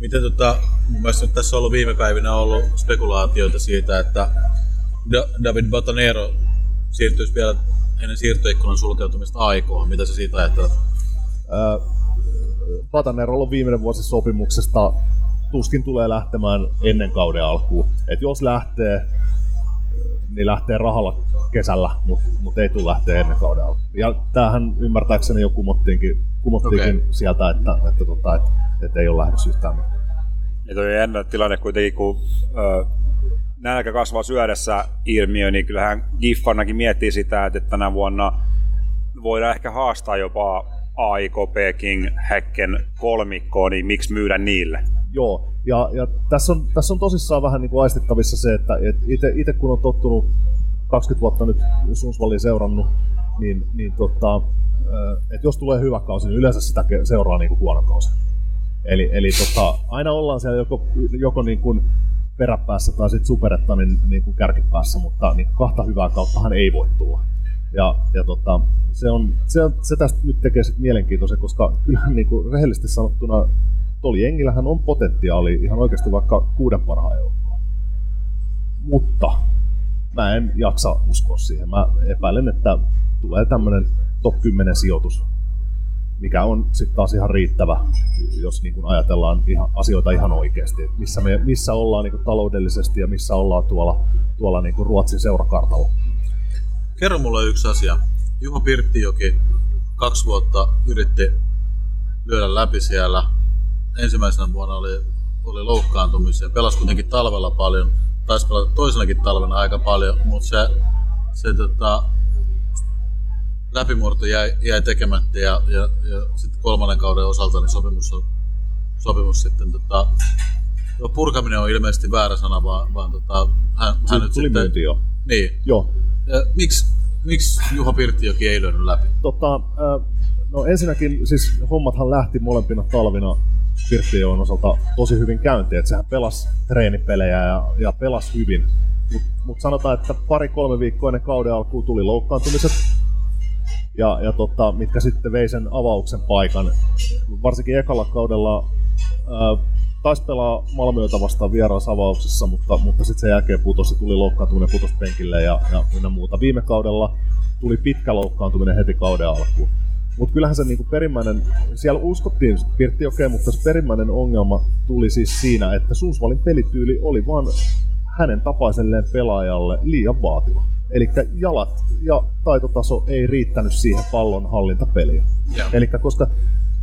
Speaker 2: Miten tota, mun mielestä nyt tässä on ollut viime päivinä ollut spekulaatioita siitä, että Da- David Batanero siirtyisi vielä ennen siirtoikkunan sulkeutumista aikoon. Mitä se siitä ajattelet?
Speaker 3: Patanerol on viimeinen vuosi sopimuksesta, tuskin tulee lähtemään ennen kauden alkuun. Et jos lähtee, niin lähtee rahalla kesällä, mutta mut ei tule lähteä ennen kauden alkuun. Ja tämähän ymmärtääkseni jo kumottiinkin, kumottiinkin
Speaker 2: Okei.
Speaker 3: sieltä, että, että, tota, että, että ei ole lähdössä yhtään mitään.
Speaker 1: Ja toi jännä tilanne kuitenkin, kun ö, nälkä kasvaa syödessä ilmiö, niin kyllähän Giffarnakin miettii sitä, että tänä vuonna voidaan ehkä haastaa jopa AIK, Peking, Häkken kolmikkoon, niin miksi myydä niille?
Speaker 3: Joo, ja, ja tässä, on, tässä on tosissaan vähän niin kuin aistittavissa se, että et itse kun on tottunut 20 vuotta nyt Sundsvallia seurannut, niin, niin tota, että jos tulee hyvä kausi, niin yleensä sitä seuraa niin kuin huono kausi. Eli, eli tota, aina ollaan siellä joko, joko niin kuin peräpäässä tai sitten superettanin niin kuin kärkipäässä, mutta niin kahta hyvää kauttahan ei voi tulla. Ja, ja tota, se, on, se, se tästä nyt tekee sit mielenkiintoisen, koska kyllähän niin kuin rehellisesti sanottuna tuolla jengillähän on potentiaali ihan oikeasti vaikka kuuden parhaan joukkoon. Mutta mä en jaksa uskoa siihen. Mä epäilen, että tulee tämmöinen top 10 sijoitus, mikä on sitten taas ihan riittävä, jos niin kun ajatellaan ihan, asioita ihan oikeasti. Missä, me, missä ollaan niin kun taloudellisesti ja missä ollaan tuolla, tuolla niin kun Ruotsin seurakartalla.
Speaker 2: Kerro mulle yksi asia. Juho Pirttijoki kaksi vuotta yritti lyödä läpi siellä. Ensimmäisenä vuonna oli, oli loukkaantumisia. Pelasi kuitenkin talvella paljon. Taisi pelata toisenakin talvena aika paljon, mutta se, se tota, läpimurto jäi, jäi tekemättä ja, ja, ja sitten kolmannen kauden osalta niin sopimus, on, sopimus sitten tota, no, purkaminen on ilmeisesti väärä sana, vaan, vaan tota, hän, hän nyt
Speaker 3: Tuli
Speaker 2: sitten...
Speaker 3: jo.
Speaker 2: Niin,
Speaker 3: Joo,
Speaker 2: miksi, miksi Juho Pirttijoki ei löydy läpi?
Speaker 3: Äh, no ensinnäkin siis hommathan lähti molempina talvina Pirttijoen osalta tosi hyvin käyntiin, että sehän pelasi treenipelejä ja, ja pelasi hyvin. Mutta mut sanotaan, että pari-kolme viikkoa ennen kauden alkuun tuli loukkaantumiset, ja, ja tota, mitkä sitten vei sen avauksen paikan. Varsinkin ekalla kaudella ää, taisi pelaa Malmöötä vastaan vieraasavauksessa, mutta, mutta sitten sen jälkeen putosi, tuli loukkaantuminen, putosi penkille ja, ja ynnä muuta. Viime kaudella tuli pitkä loukkaantuminen heti kauden alkuun. Mutta kyllähän se niinku perimmäinen, siellä uskottiin Pirtti okei, mutta se perimmäinen ongelma tuli siis siinä, että Sundsvallin pelityyli oli vaan hänen tapaiselleen pelaajalle liian vaativa. Eli jalat ja taitotaso ei riittänyt siihen pallon hallintapeliin. Eli koska,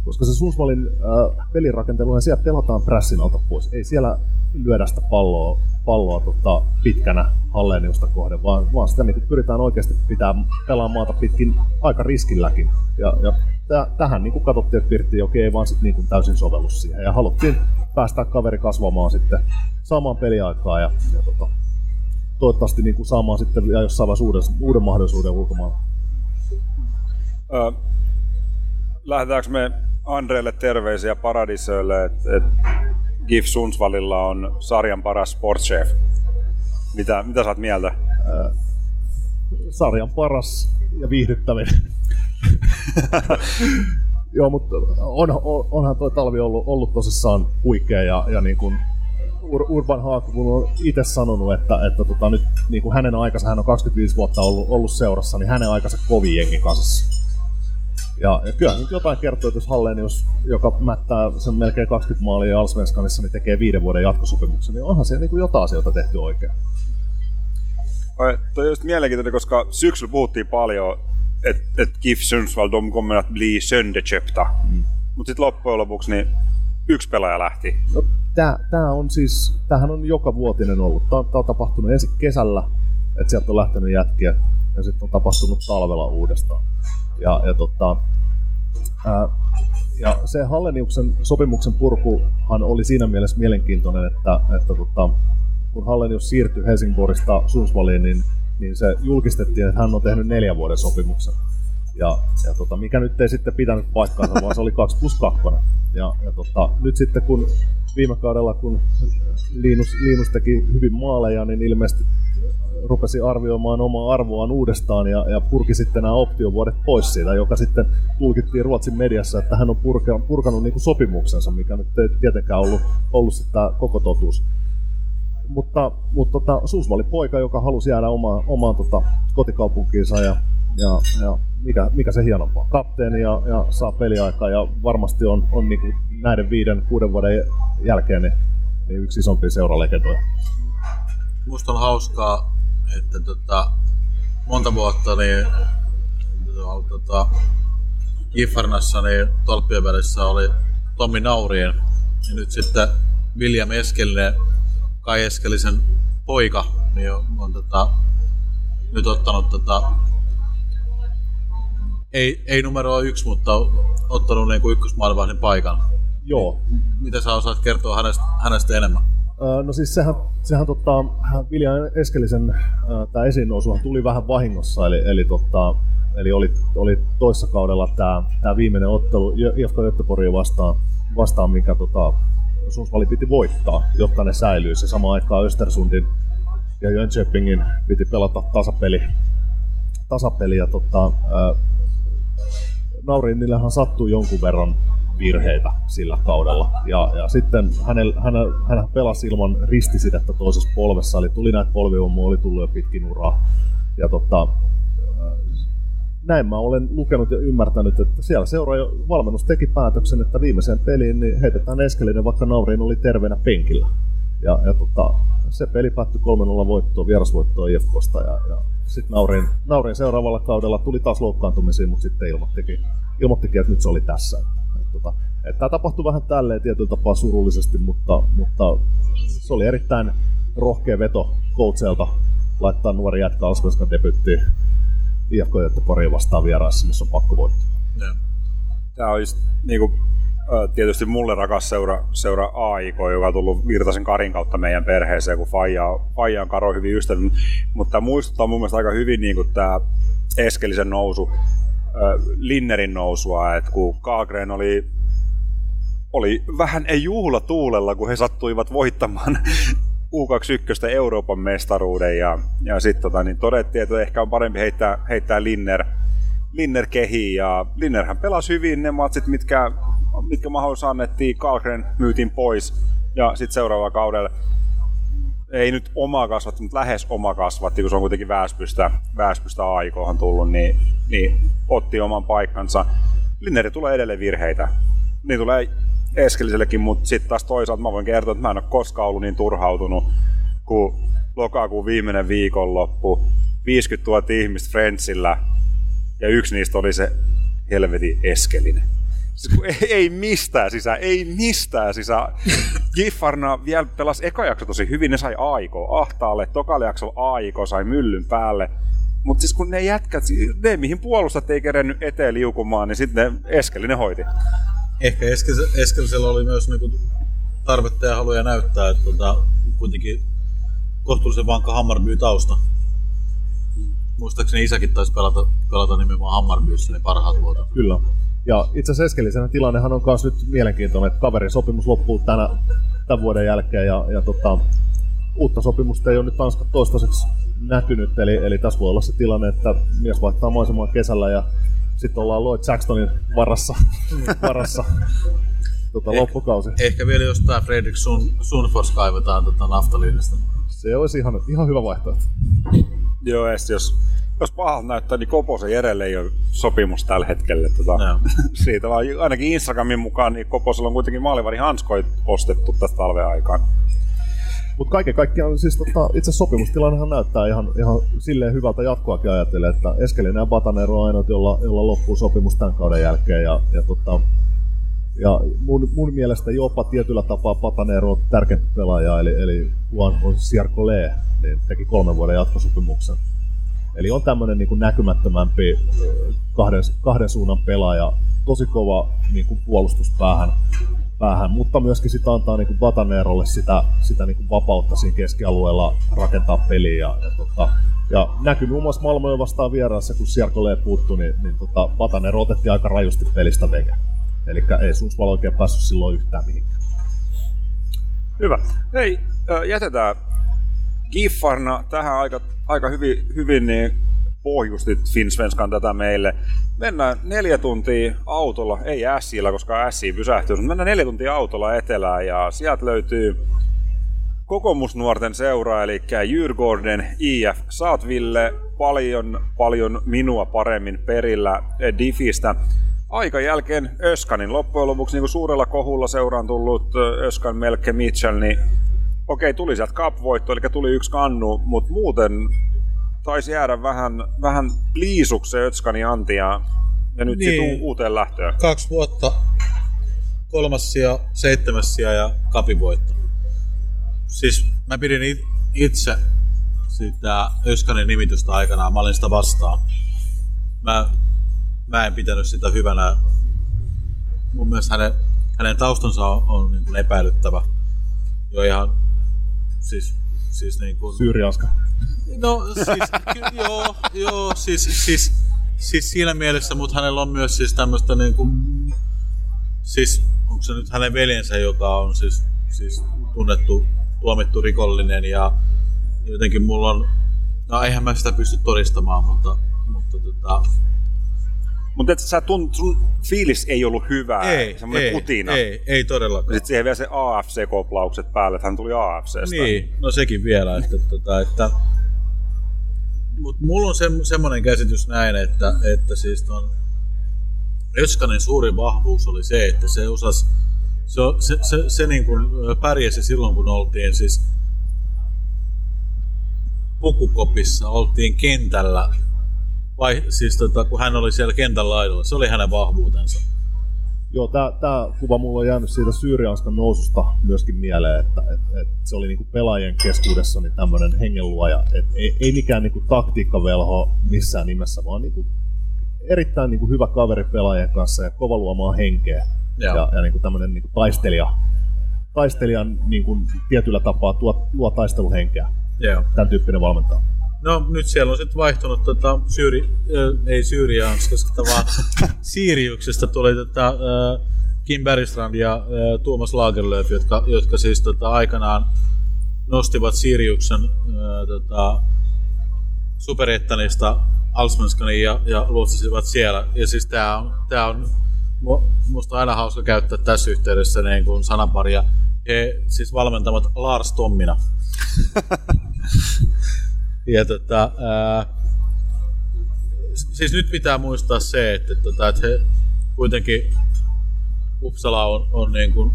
Speaker 3: koska se Sundsvallin äh, pelirakentelu, siellä pelataan pressin alta pois. Ei siellä lyödä sitä palloa, palloa tota, pitkänä Halleniusta kohden, vaan, vaan sitä niin pyritään oikeasti pitää pelaa maata pitkin aika riskilläkin. Ja, ja täh, tähän niin katsottiin, että Pirttijoki ei vaan sit niin kuin täysin sovellu siihen. Ja haluttiin päästää kaveri kasvamaan sitten saamaan peliaikaa ja, ja tota, toivottavasti niin kuin saamaan sitten vielä jossain vaiheessa uuden, uuden mahdollisuuden ulkomailla.
Speaker 1: Ö, lähdetäänkö me Andreelle terveisiä Paradisölle, että et GIF Sundsvallilla on sarjan paras sportchef. Mitä, mitä sä oot mieltä?
Speaker 3: sarjan paras ja viihdyttävin. Joo, mutta on, on, onhan tuo talvi ollut, ollut tosissaan huikea ja, ja niin kuin Ur, Urban Haakku on itse sanonut, että, että tota, nyt niin kuin hänen aikansa, hän on 25 vuotta ollut, ollut seurassa, niin hänen aikansa kovin jengi kasassa. Ja, ja kyllä nyt jotain kertoo, että jos Hallenius, joka mättää sen melkein 20 maalia Alsvenskanissa, niin tekee viiden vuoden jatkosopimuksen, niin onhan siellä niin kuin jotain asioita tehty oikein.
Speaker 1: Oi, Toi on just mielenkiintoinen, koska syksyllä puhuttiin paljon, että et GIF Sundsvall de kommer att bli sönderköpta. Mm. Mutta sitten loppujen lopuksi niin yksi pelaaja lähti.
Speaker 3: No, tää, tää on siis, tämähän on joka vuotinen ollut. Tää, on- tää on tapahtunut ensin kesällä, että sieltä on lähtenyt jätkiä. ja sitten on tapahtunut talvella uudestaan. Ja, ja, tota, ää, ja se Halleniuksen sopimuksen purkuhan oli siinä mielessä mielenkiintoinen, että, että tota, kun Hallenius siirtyi Helsingborista Sundsvalliin, niin, niin se julkistettiin, että hän on tehnyt neljän vuoden sopimuksen. Ja, ja tota, mikä nyt ei sitten pitänyt paikkaansa, vaan se oli 2 plus 2. Ja, ja tota, nyt sitten kun viime kaudella, kun Liinus, Liinus teki hyvin maaleja, niin ilmeisesti rupesi arvioimaan omaa arvoaan uudestaan ja, ja purki sitten nämä optiovuodet pois siitä, joka sitten tulkittiin Ruotsin mediassa, että hän on purkanut, purkanut niin kuin sopimuksensa, mikä nyt ei tietenkään ollut, ollut sitten koko totuus. Mutta, mutta tota, Suus oli poika, joka halusi jäädä omaan, omaan tota, kotikaupunkiinsa ja, ja, ja mikä, mikä se hienompaa. Kapteeni ja, ja saa peliaikaa ja varmasti on, on niin kuin näiden viiden, kuuden vuoden jälkeen niin, niin yksi isompi seuralegendoja.
Speaker 2: Musta on hauskaa, että tota, monta vuotta niin tota, Giffarnassa niin tolppien välissä oli Tommi Naurien ja nyt sitten William Eskelinen, Kai Eskelisen poika, niin on, on tota, nyt ottanut tota, ei, ei numero yksi, mutta ottanut niin kuin ykkösmaalivahden paikan.
Speaker 3: Joo.
Speaker 2: Mitä sä osaat kertoa hänestä, hänestä enemmän?
Speaker 3: No siis sehän, sehän tota, Vilja Eskelisen tämä esiin tuli vähän vahingossa, eli, eli, tota, eli oli, oli toissa kaudella tämä, tämä viimeinen ottelu IFK Göteborgia vastaan, vastaan mikä tota, Sundsvalli piti voittaa, jotta ne säilyisi. Ja samaan aikaan Östersundin ja Jönköpingin piti pelata tasapeli. tasapeli ja tota, Naurinillehan sattui jonkun verran virheitä sillä kaudella. Ja, ja sitten hänel, hän, hän pelasi ilman ristisidettä toisessa polvessa, eli tuli näitä polvivammoja, oli tullut jo pitkin uraa. Ja tota, näin mä olen lukenut ja ymmärtänyt, että siellä seuraaja valmennus teki päätöksen, että viimeiseen peliin niin heitetään Eskelinen, vaikka Naurin oli terveenä penkillä. Ja, ja tota, se peli päättyi 3-0 voittoon, vierasvoittoon IFKsta ja, ja sitten Naurin, Naurin seuraavalla kaudella tuli taas loukkaantumisiin, mutta sitten ilmoittikin, ilmoittikin, että nyt se oli tässä. Tota, et tämä tapahtui vähän tälleen tietyllä tapaa surullisesti, mutta, mutta se oli erittäin rohkea veto coachelta laittaa nuori jätkä Alskoskan debyttiin IFK pari vastaan vieraissa, missä on pakko voittaa.
Speaker 1: Tämä olisi niin kuin, tietysti mulle rakas seura, seura AIK, joka on tullut Virtasen Karin kautta meidän perheeseen, kun Faija, Faija on Karo hyvin ystävä. Mutta muistuttaa mun mielestä aika hyvin niin kuin tämä Eskelisen nousu, Linnerin nousua, että kun Kaagren oli oli vähän ei juhlatuulella, kun he sattuivat voittamaan U21 Euroopan mestaruuden ja, ja sitten tota, niin todettiin, että ehkä on parempi heittää, heittää Linner, Linner kehiin ja Linnerhän pelasi hyvin ne matsit, mitkä, mitkä mahdollisesti annettiin, Kalgren myytiin pois ja sitten seuraavalla kaudella ei nyt oma kasvatti, mutta lähes oma kasvatti, kun se on kuitenkin Väspystä, Väspystä aikoihin tullut, niin, niin otti oman paikkansa. Linneri tulee edelleen virheitä. Niin tulee Eskelisellekin, mutta sitten taas toisaalta mä voin kertoa, että mä en ole koskaan ollut niin turhautunut kuin lokakuun viimeinen viikonloppu. 50 000 ihmistä Friendsillä ja yksi niistä oli se helvetin Eskelinen. Ei, mistään sisään, ei mistään sisään. Giffarna vielä pelasi eka jakso tosi hyvin, ne sai aiko ahtaalle, tokalla jakso aiko sai myllyn päälle. Mutta siis kun ne jätkät, ne mihin puolustat ei kerennyt eteen liukumaan, niin sitten ne Eskelinen hoiti
Speaker 2: ehkä Eskelisellä oli myös niinku tarvetta ja haluja näyttää, että tota, kuitenkin kohtuullisen vankka Hammarby tausta. Muistaakseni isäkin taisi pelata, pelata nimenomaan Hammarbyssä niin parhaat vuodet.
Speaker 3: Kyllä. Ja itse asiassa Eskelisenä tilannehan on myös nyt mielenkiintoinen, että kaverin sopimus loppuu tänä, tämän vuoden jälkeen ja, ja tota, uutta sopimusta ei ole nyt Tanska toistaiseksi näkynyt, eli, eli tässä voi olla se tilanne, että mies vaihtaa maisemaa kesällä ja sitten ollaan Lloyd Saxtonin varassa, varassa tota, eh, loppukausi.
Speaker 2: Ehkä vielä jostain Fredrik Sun, Sunfors kaivetaan tota naftaliinista.
Speaker 3: Se olisi ihan, ihan hyvä vaihtoehto.
Speaker 1: Joo, ja jos, jos pahalta näyttää, niin Koposen Jerelle ei ole sopimus tällä hetkellä. Tota, no. siitä vaan ainakin Instagramin mukaan niin Koposella on kuitenkin maalivari hanskoit ostettu tästä talven aikaan.
Speaker 3: Mutta kaiken kaikkiaan siis tota, itse sopimustilannehan näyttää ihan, ihan silleen hyvältä jatkoakin ajatellen, että Eskelinen ja Batanero on ainoat, jolla, jolla loppuu sopimus tämän kauden jälkeen. Ja, ja, tota, ja mun, mun, mielestä jopa tietyllä tapaa Batanero on tärkeämpi pelaaja, eli, eli Juan Sierko Lee niin teki kolmen vuoden jatkosopimuksen. Eli on tämmöinen niin näkymättömämpi kahden, kahden suunnan pelaaja, tosi kova niin kuin puolustuspäähän, päähän, mutta myöskin sitä antaa niin kuin Batanerolle sitä, sitä niin kuin vapautta siinä keskialueella rakentaa peliä. Ja, ja, tota, ja näkyy muun muassa Malmö vastaan vieraassa, kun Sierkolee puuttui, niin, niin tota, Batanero otettiin aika rajusti pelistä veke. Eli ei Sundsvall oikein päässyt silloin yhtään mihinkään.
Speaker 1: Hyvä. Hei, jätetään Giffarna tähän aika, aika hyvin, hyvin niin pohjustit Finsvenskan tätä meille. Mennään neljä tuntia autolla, ei Ässillä, koska Ässi pysähtyy, mutta mennään neljä tuntia autolla etelään ja sieltä löytyy kokomusnuorten seura, eli Jyrgården IF. Saat Ville paljon, paljon minua paremmin perillä Diffistä. Aika jälkeen Öskanin loppujen lopuksi niin suurella kohulla seuraan tullut Öskan Melke Mitchell, niin okei, tuli sieltä cup-voitto, eli tuli yksi kannu, mutta muuten taisi jäädä vähän, vähän liisuksi se Ötskani anti ja, ja nyt niin. sitten uuteen lähtöön.
Speaker 2: Kaksi vuotta, kolmas sija, seitsemäs sija ja kapivoitto. Siis mä pidin itse sitä Öskanin nimitystä aikanaan, mä olin sitä vastaan. Mä, mä en pitänyt sitä hyvänä. Mun mielestä hänen, hänen taustansa on, on niin epäilyttävä. Jo ihan siis, siis niin kuin...
Speaker 3: Syyriaska.
Speaker 2: No siis, ky- joo, joo siis, siis, siis siinä mielessä, mutta hänellä on myös siis tämmöistä niin kuin, siis onko se nyt hänen veljensä, joka on siis, siis tunnettu, tuomittu rikollinen ja jotenkin mulla on, no eihän mä sitä pysty todistamaan, mutta, mutta tota,
Speaker 1: mutta että sä tunt, sun fiilis ei ollut hyvää,
Speaker 2: ei,
Speaker 1: semmoinen
Speaker 2: ei,
Speaker 1: kutina.
Speaker 2: Ei, ei todellakaan.
Speaker 1: Sitten siihen vielä se AFC-koplaukset päälle, että hän tuli AFCstä.
Speaker 2: Niin, no sekin vielä, että, että, että mutta mulla on se, semmoinen käsitys näin, että, että siis ton Öskanen suuri vahvuus oli se, että se osasi, se, se, se, se niin kuin pärjäsi silloin, kun oltiin siis pukukopissa, oltiin kentällä vai siis tota, kun hän oli siellä kentän laidalla, se oli hänen vahvuutensa.
Speaker 3: Joo, tämä kuva mulla on jäänyt siitä Syyrianskan noususta myöskin mieleen, että et, et se oli niinku pelaajien keskuudessa niin tämmöinen hengenluoja, että ei, ei mikään niinku taktiikkavelho missään nimessä, vaan niinku erittäin niinku hyvä kaveri pelaajien kanssa ja kova luomaan henkeä. Joo. Ja, ja niinku tämmöinen niinku taistelija, taistelijan niinku tietyllä tapaa tuo, luo taisteluhenkeä.
Speaker 2: Joo.
Speaker 3: Tämän tyyppinen valmentaja.
Speaker 2: No nyt siellä on sitten vaihtunut, tota, Syyri, äh, ei Syyrianskasta, vaan Siiriuksesta tuli tota, äh, Kim Bergstrand ja äh, Tuomas Lagerlöf, jotka, jotka siis tota, aikanaan nostivat Siriuksen äh, tota, Superettanista Alsmanskaniin ja, ja luotsasivat siellä. Ja siis tämä on, tää on musta aina hauska käyttää tässä yhteydessä niin kuin sanaparia. He siis valmentavat Lars Tommina. Ja tota, ää, siis nyt pitää muistaa se, että, tota, että he kuitenkin Uppsala on, on niin kuin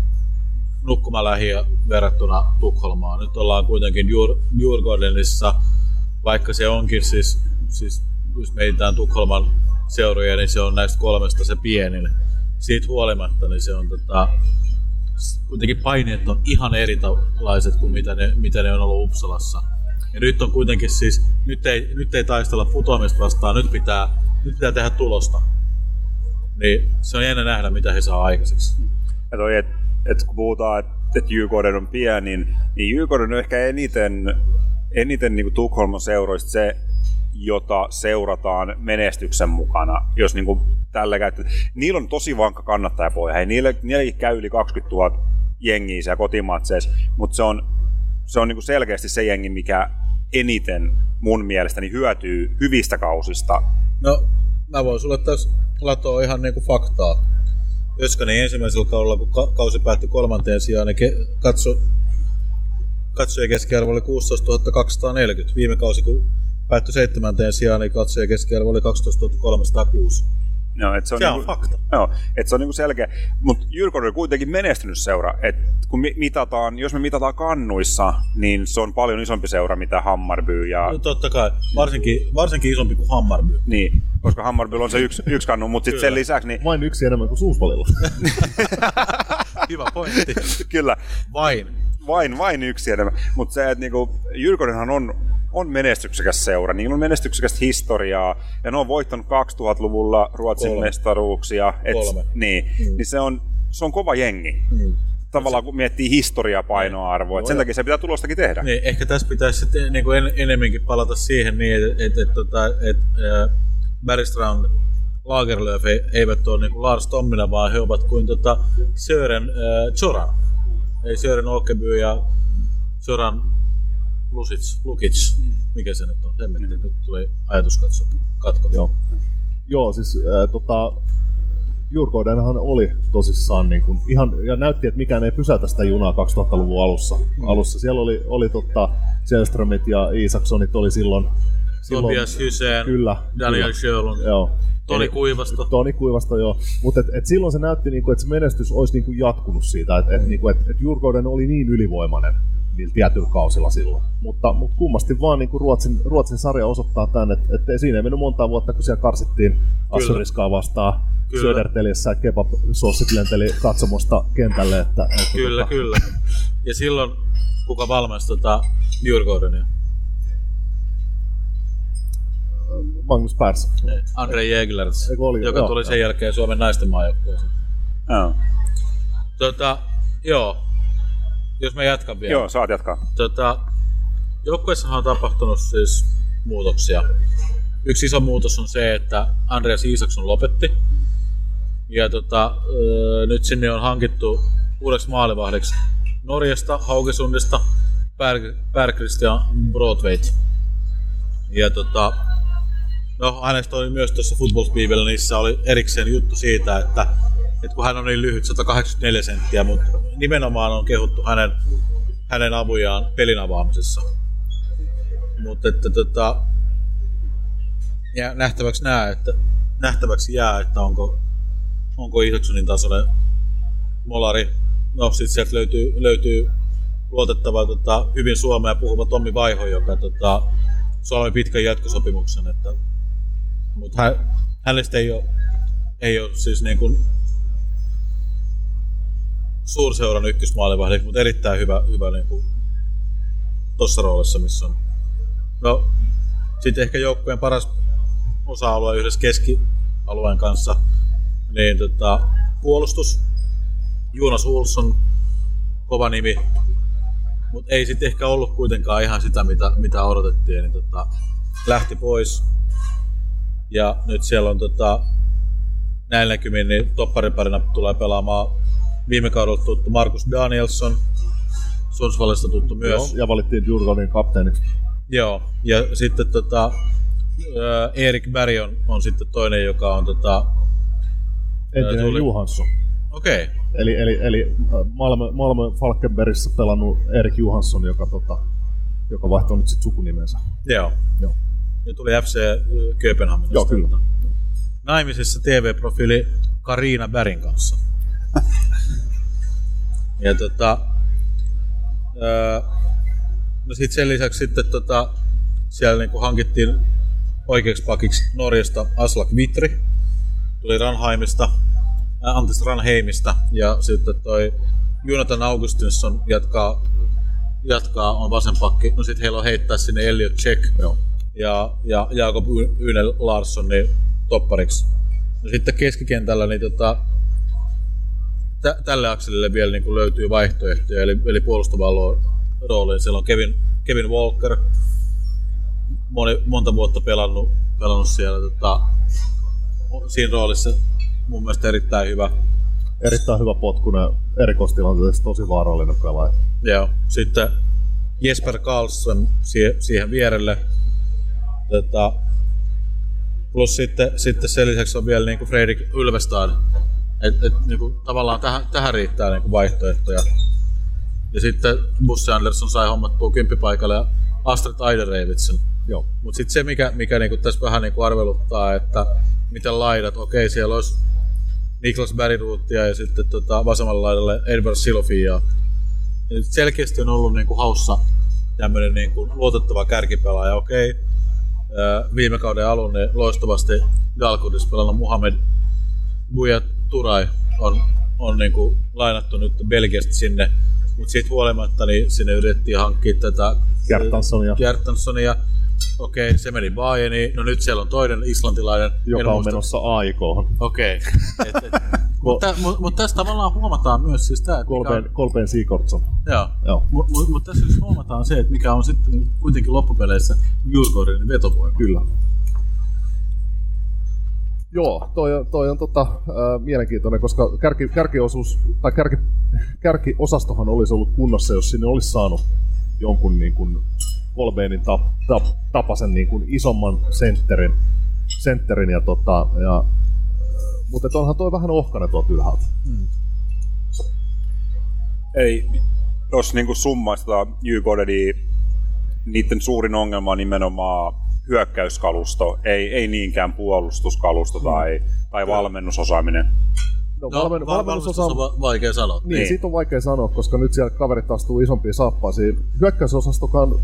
Speaker 2: nukkumalähiö verrattuna Tukholmaan. Nyt ollaan kuitenkin Jur, Jurgårdenissa, vaikka se onkin siis, siis jos meitään Tukholman seuroja, niin se on näistä kolmesta se pienin. Siitä huolimatta, niin se on tota, kuitenkin paineet on ihan erilaiset kuin mitä ne, mitä ne on ollut Uppsalassa. Ja nyt on kuitenkin siis, nyt ei, nyt ei taistella putoamista vastaan, nyt pitää, nyt pitää tehdä tulosta. Niin se on jännä nähdä, mitä he saa aikaiseksi.
Speaker 1: Ja toi, et, et kun puhutaan, että et Jykoden on pieni, niin, niin Jykoden on ehkä eniten, eniten niin Tukholman seuroista se, jota seurataan menestyksen mukana, jos niin kuin tällä käyttää. Niillä on tosi vankka kannattajapohja. Hei, niille, niille käy yli 20 000 jengiä siellä kotimatseissa, mutta se on, se on niin kuin selkeästi se jengi, mikä eniten mun mielestäni hyötyy hyvistä kausista?
Speaker 2: No, mä voin sulle tässä latoa ihan niinku faktaa. Öskanen ensimmäisellä kaudella, kun kausi päättyi kolmanteen sijaan, niin katso, katsoja keskiarvo oli 16 240. Viime kausi, kun päättyi seitsemänteen sijaan, niin katsoja keskiarvo oli 12 306.
Speaker 1: No, et se on,
Speaker 2: se
Speaker 1: niinku,
Speaker 2: on fakta.
Speaker 1: Joo, et se on niinku selkeä. Mutta Jyrkon on kuitenkin menestynyt seura. Et kun mitataan, jos me mitataan kannuissa, niin se on paljon isompi seura mitä Hammarby. Ja...
Speaker 2: No, totta kai, varsinkin, varsinkin isompi kuin Hammarby.
Speaker 1: Niin, koska Hammarby on se yksi, yksi kannu, mutta sitten sen lisäksi... Niin...
Speaker 3: Vain yksi enemmän kuin Suusvalilla.
Speaker 2: Hyvä pointti.
Speaker 1: Kyllä.
Speaker 2: Vain.
Speaker 1: Vain, vain yksi enemmän. Mutta se, että niinku, Jyrkonenhan on on menestyksekäs seura, niillä on menestyksekästä historiaa, ja ne on voittanut 2000-luvulla Ruotsin Kolme. mestaruuksia. Et,
Speaker 2: Kolme.
Speaker 1: Niin, mm. niin se, on, se on kova jengi. Mm tavallaan kun miettii historiapainoarvoa, että sen takia se pitää tulostakin tehdä.
Speaker 2: Niin, ehkä tässä pitäisi sitten niin kuin en, enemmänkin palata siihen niin, että et, et, tota, et, äh, Lagerlöf eivät ole niin kuin Lars Tommina, vaan he ovat kuin tota Sören äh, Zoran. Ei Sören Åkeby ja Zoran Lusic, Lukic, mikä se nyt on? Hemmetti, nyt tuli ajatuskatko. Katko.
Speaker 3: Joo. Joo, siis äh, tota, Jurkoidenhan oli tosissaan niin kuin, ihan, ja näytti, että mikään ei pysäytä sitä junaa 2000-luvun alussa. Mm. alussa. Siellä oli, oli totta, Selströmit ja Isaksonit oli silloin,
Speaker 2: silloin Tobias Hyseen,
Speaker 3: kyllä,
Speaker 2: Daniel Sjölund. Joo. Toni Kuivasto.
Speaker 3: Toni Kuivasto, joo. Mutta et, et silloin se näytti, niinku, että se menestys olisi niinku jatkunut siitä, että et, niinku, et, et Jurkoiden oli niin ylivoimainen niillä tietyillä kausilla silloin. Mutta, mutta kummasti vaan niin kuin Ruotsin, Ruotsin sarja osoittaa tämän, että, että siinä ei mennyt monta vuotta, kun siellä karsittiin Assuriskaa vastaan Södertelissä kebab-sossit lenteli katsomosta kentälle. Että, että
Speaker 2: kyllä, tota... kyllä. Ja silloin kuka valmensi tota Djurgårdenia?
Speaker 3: Magnus Persson.
Speaker 2: Andre Jäglers, joka joo, tuli sen joo. jälkeen Suomen naisten maajoukkueeseen. Joo. Tota, joo, jos mä jatkan vielä.
Speaker 1: Joo, saat jatkaa.
Speaker 2: Tota, joukkueessahan on tapahtunut siis muutoksia. Yksi iso muutos on se, että Andreas Isakson lopetti. Ja tota, nyt sinne on hankittu uudeksi maalivahdiksi Norjasta, Haugesundista, Per, Christian Broadweight. Ja tota, no hänestä oli myös tuossa Football niissä oli erikseen juttu siitä, että että kun hän on niin lyhyt, 184 senttiä, mutta nimenomaan on kehuttu hänen, hänen avujaan pelin avaamisessa. Mutta että tota, ja nähtäväksi, nää, että, nähtäväksi jää, että onko, onko Isaksonin tasolle molari. No sitten sieltä löytyy, löytyy luotettava tota, hyvin suomea puhuva Tommi Vaiho, joka tota, Suomi pitkän jatkosopimuksen. Että, mutta hän, hänestä ei ole, ei ole siis niin kuin suurseuran ykkösmaalivahdeksi, mutta erittäin hyvä, hyvä niin kuin tuossa roolissa, missä on. No, sitten ehkä joukkueen paras osa-alue yhdessä keskialueen kanssa, niin tota, puolustus. Jonas Olsson, kova nimi, mutta ei sitten ehkä ollut kuitenkaan ihan sitä, mitä, mitä odotettiin, niin tota, lähti pois. Ja nyt siellä on tota, näin näkymin, niin toppariparina tulee pelaamaan viime kaudella tuttu Markus Danielsson, Sundsvallista tuttu myös. Joo,
Speaker 3: ja valittiin Djurgårdin kapteeniksi.
Speaker 2: Joo, ja sitten tota, Erik Berg on, on sitten toinen, joka on tota,
Speaker 3: Entinen tuli... Johansson.
Speaker 2: Okei. Okay.
Speaker 3: Eli, eli, eli Malmö, Malmö Falkenbergissä pelannut Erik Johansson, joka, tota, joka vaihtoi nyt sitten sukunimensä.
Speaker 2: Joo. Joo. Ja tuli FC Kööpenhaminasta.
Speaker 3: Joo, kyllä.
Speaker 2: Naimisissa TV-profiili Karina Bärin kanssa. ja tota, öö, no sit sen lisäksi sitten tota, siellä niinku hankittiin oikeaksi pakiksi Norjasta Aslak Vitri, tuli Ranheimista, äh, anteeksi Ranheimista, ja sitten toi Jonathan Augustinsson jatkaa, jatkaa on vasen pakki. No sitten heillä on heittää sinne Elliot Check Joo. ja, ja Jakob Ynel Larsson niin toppariksi. No sitten keskikentällä niin tota, tä, tälle akselille vielä niin kuin löytyy vaihtoehtoja, eli, eli puolustavaan rooliin. Siellä on Kevin, Kevin Walker, moni, monta vuotta pelannut, pelannut siellä tota, siinä roolissa mun mielestä erittäin hyvä.
Speaker 3: Erittäin hyvä potkunen erikoistilanteessa, tosi vaarallinen pelaaja.
Speaker 2: Joo, sitten Jesper Karlsson siihen, siihen vierelle. Tota, plus sitten, sitten sen lisäksi on vielä niin kuin Fredrik Ylvestad, et, et, niinku, tavallaan tähän, tähän riittää niinku vaihtoehtoja. Ja sitten Busse Andersson sai hommattua kymppipaikalle ja Astrid Eiderevitsen. Joo. Mutta sitten se, mikä, mikä niinku tässä vähän niinku arveluttaa, että miten laidat, okei, siellä olisi Niklas Bergruuttia ja sitten tota, vasemmalle laidalle Edward Silofia. Selkeästi on ollut niinku haussa tämmöinen niinku luotettava kärkipelaaja, okei. Viime kauden alun niin loistavasti Galkudis pelannut Muhammed Bujat Turai on, on niin kuin lainattu nyt Belgiasta sinne mutta siitä huolimatta niin sinne yritettiin hankkia tätä
Speaker 3: Kjartanssonia.
Speaker 2: Kjartanssonia. Okei, se meni Bayerniin. No nyt siellä on toinen islantilainen.
Speaker 3: Joka on
Speaker 2: muista-
Speaker 3: menossa AIK:hon.
Speaker 2: Okei. Mutta mut, mut tässä tavallaan huomataan myös siis tämä,
Speaker 3: Kolbeen, Kolbeen Sigurdsson.
Speaker 2: Joo.
Speaker 3: Joo.
Speaker 2: Mutta mut, mut tässä siis huomataan se, että mikä on sitten niin kuitenkin loppupeleissä Djurgårdenin vetovoima.
Speaker 3: Kyllä. Joo, toi, on- toi on tota, äh, mielenkiintoinen, koska kärki, kärkiosuus, tai kärki, kärkiosastohan olisi ollut kunnossa, jos sinne olisi saanut jonkun niin kuin Kolbeenin tap, tap, tapasen niin kuin isomman sentterin, sentterin ja tota, ja, äh, mutta onhan toi vähän ohkana tuolta ylhäältä.
Speaker 1: Ei, jos niin tota Djurgårdenia, niiden suurin ongelma on nimenomaan hyökkäyskalusto, ei, ei niinkään puolustuskalusto tai, tai valmennusosaaminen.
Speaker 3: No,
Speaker 2: No,
Speaker 3: valmen,
Speaker 2: val-
Speaker 3: valmennusosa,
Speaker 2: valmennus on va- vaikea sanoa.
Speaker 3: Niin,
Speaker 1: Niin.
Speaker 3: siitä on vaikea sanoa, koska nyt siellä kaverit astuu isompia saappaisiin. Hyökkäysosastokaan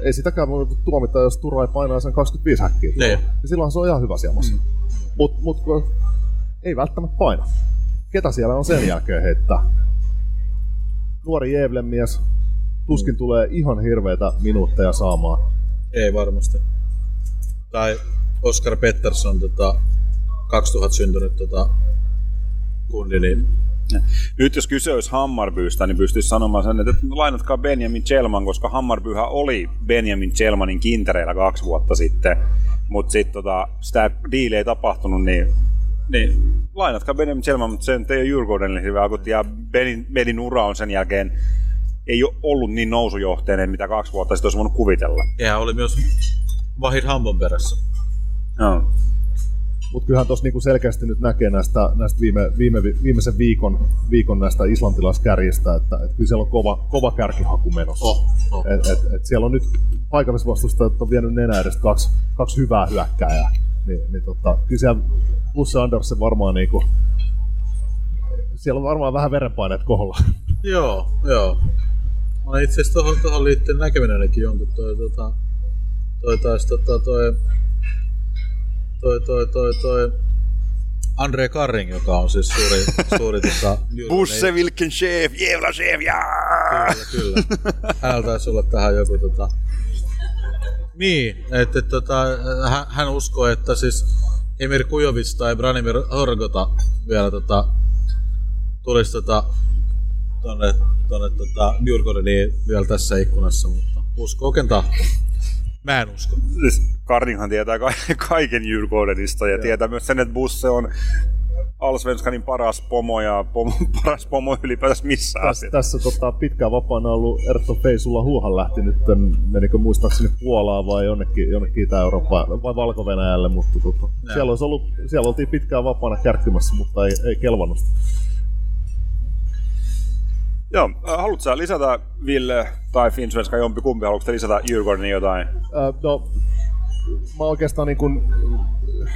Speaker 3: ei sitäkään voi tuomita, jos Turva ei painaa sen 25 häkkiä.
Speaker 2: Niin.
Speaker 3: Ja silloin se on ihan hyvä siemassa. Mm. Mutta mut, ei välttämättä paina. Ketä siellä on sen jälkeen heittää? Nuori Jevlen mies. Tuskin tulee ihan hirveitä minuutteja saamaan.
Speaker 2: Ei varmasti. Tai Oscar Pettersson, tota, 2000 syntynyt tota, kundi, niin
Speaker 1: Nyt jos kyse olisi Hammarbyystä, niin pystyisi sanomaan sen, että lainatkaa Benjamin Chelman, koska Hammarbyhän oli Benjamin Chelmanin kintereillä kaksi vuotta sitten, mutta sitten tota, sitä diili ei tapahtunut, niin, niin lainatkaa Benjamin Chelman, mutta se nyt ei ole Djurgårdenille hyvä akutti, ja Benin, Benin ura on sen jälkeen ei ole ollut niin nousujohteinen, mitä kaksi vuotta sitten olisi voinut kuvitella.
Speaker 2: ja oli myös Vahid Hambon perässä.
Speaker 1: No.
Speaker 3: Mutta kyllähän tuossa niinku selkeästi nyt näkee näistä, näistä viime, viime, viimeisen viikon, viikon näistä islantilaiskärjistä, että et kyllä siellä on kova, kova kärkihaku menossa.
Speaker 2: Oh, oh.
Speaker 3: Et, et, et siellä on nyt paikallisvastustajat on vienyt nenä edestä kaksi, kaksi hyvää hyökkääjää. Niin, niin tota, kyllä siellä Busse Andersen varmaan niinku, siellä on varmaan vähän verenpaineet koholla.
Speaker 2: Joo, joo. Mä itse asiassa tohon, tohon liittyen näkeminenkin jonkun toi, tota, toi taas tota, toi, toi, toi, toi, toi, Andre Karring, joka on siis suuri, suuri tota, Djurgårdenin-
Speaker 1: Wilken chef, jävla chef, jaa!
Speaker 2: Kyllä, kyllä. Hänellä taisi olla tähän joku tota... Niin, että et, tota, hän, hän uskoo, että siis Emir Kujovic tai Branimir Horgota vielä tota, tulisi tota, tonne, tonne tota, Djurgårdeniin vielä tässä ikkunassa, mutta uskoo ken tahtoo. Mä en usko.
Speaker 1: Siis Karninghan tietää ka- kaiken Djurgårdenista ja tietää myös sen, että Busse on Allsvenskanin paras pomo ja pomo, paras pomo ylipäätänsä missään
Speaker 3: Tässä,
Speaker 1: asiassa.
Speaker 3: tässä tota, pitkään vapaana ollut Ertto Feisulla Huuhan lähti nyt, menikö muistaakseni Puolaan vai jonnekin, jonnekin Itä-Eurooppaan vai valko mutta tota, siellä, olisi ollut, siellä oltiin pitkään vapaana kärkkymässä, mutta ei, ei kelvannut.
Speaker 1: Joo, äh, haluatko sä lisätä Ville tai Finsvenska jompi kumpi, haluatko lisätä Djurgårdenin jotain?
Speaker 3: Ää, no, mä oikeastaan niin kun,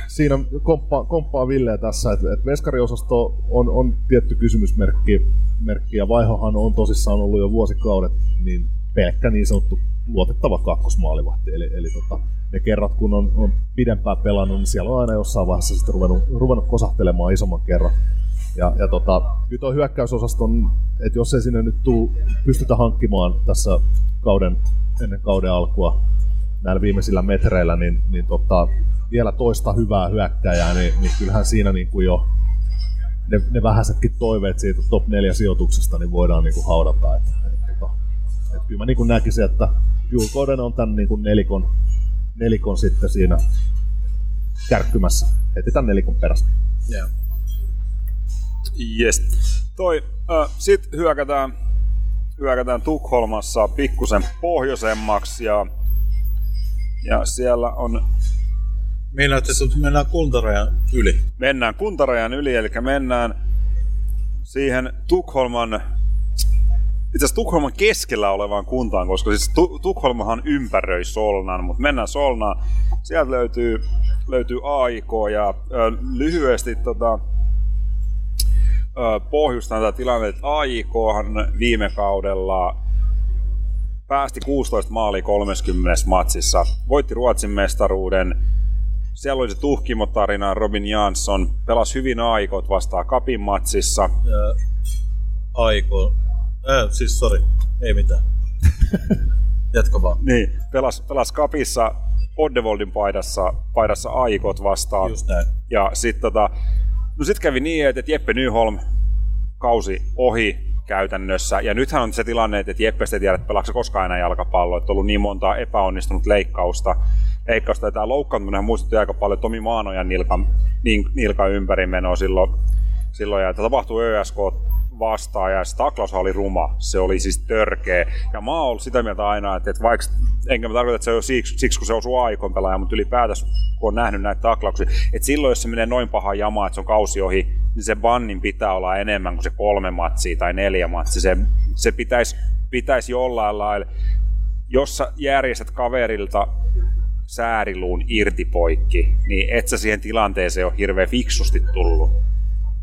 Speaker 3: siinä komppaan, komppaan Villeä tässä, että et veskariosasto on, on tietty kysymysmerkki, merkki, ja vaihohan on tosissaan ollut jo vuosikaudet niin pelkkä niin sanottu luotettava kakkosmaalivahti. Eli, eli tota, ne kerrat, kun on, on pidempään pelannut, niin siellä on aina jossain vaiheessa sitten ruvennut, ruvennut kosahtelemaan isomman kerran. Ja, ja tota, kyllä tuo hyökkäysosaston, että jos ei sinne nyt tuu, pystytä hankkimaan tässä kauden, ennen kauden alkua näillä viimeisillä metreillä, niin, niin tota, vielä toista hyvää hyökkäjää, niin, niin kyllähän siinä niin kuin jo ne, ne vähäisetkin toiveet siitä top 4 sijoituksesta niin voidaan niin kuin haudata. Et, et, tota, et kyllä mä niin kuin näkisin, että Julkoiden on tämän niin kuin nelikon, nelikon sitten siinä kärkkymässä heti tämän nelikon perässä.
Speaker 2: Yeah.
Speaker 1: Yes. Toi, äh, sit hyökätään, hyökätään Tukholmassa pikkusen pohjoisemmaksi ja, ja siellä on,
Speaker 2: Meinaat, että mennään kuntarajan yli.
Speaker 1: mennään kuntarajan yli, eli mennään siihen Tukholman itse asiassa Tukholman keskellä olevaan kuntaan, koska siis Tu- Tukholmahan ympäröi Solnan, mutta mennään Solnaan. Sieltä löytyy, löytyy AIK ja ö, lyhyesti tota, pohjustan tätä tilannetta, että AIKhan viime kaudella päästi 16 maalia 30 matsissa, voitti Ruotsin mestaruuden, siellä oli se tuhkimotarina, Robin Jansson pelasi hyvin aikot vastaan Kapin matsissa.
Speaker 2: Ja Aiko, Äh, siis sorry, ei mitään. Jatka vaan.
Speaker 1: Niin, pelas, pelas kapissa Oddevoldin paidassa, paidassa Aikot vastaan.
Speaker 2: Just näin.
Speaker 1: Ja sitten tota, no sit kävi niin, että Jeppe Nyholm kausi ohi käytännössä. Ja nythän on se tilanne, että Jeppe ei tiedä, että koskaan enää jalkapalloa. Että on ollut niin monta epäonnistunut leikkausta. leikkausta. Ja tämä loukkaantuminen muistutti aika paljon Tomi Maanojan nilkan, nilkan ympärimenoa silloin. silloin ja tapahtui ÖSK vastaan ja se taklaus oli ruma. Se oli siis törkeä. Ja mä oon ollut sitä mieltä aina, että, että vaikka, enkä mä tarkoita, että se on siksi, siksi kun se osuu aikon pelaaja, mutta ylipäätänsä kun on nähnyt näitä taklauksia, että silloin jos se menee noin paha jama, että se on kausi ohi, niin se bannin pitää olla enemmän kuin se kolme matsia tai neljä matsia. Se, se pitäisi, pitäisi jollain lailla, jos sä järjestät kaverilta sääriluun irti poikki, niin et sä siihen tilanteeseen ole hirveän fiksusti tullut.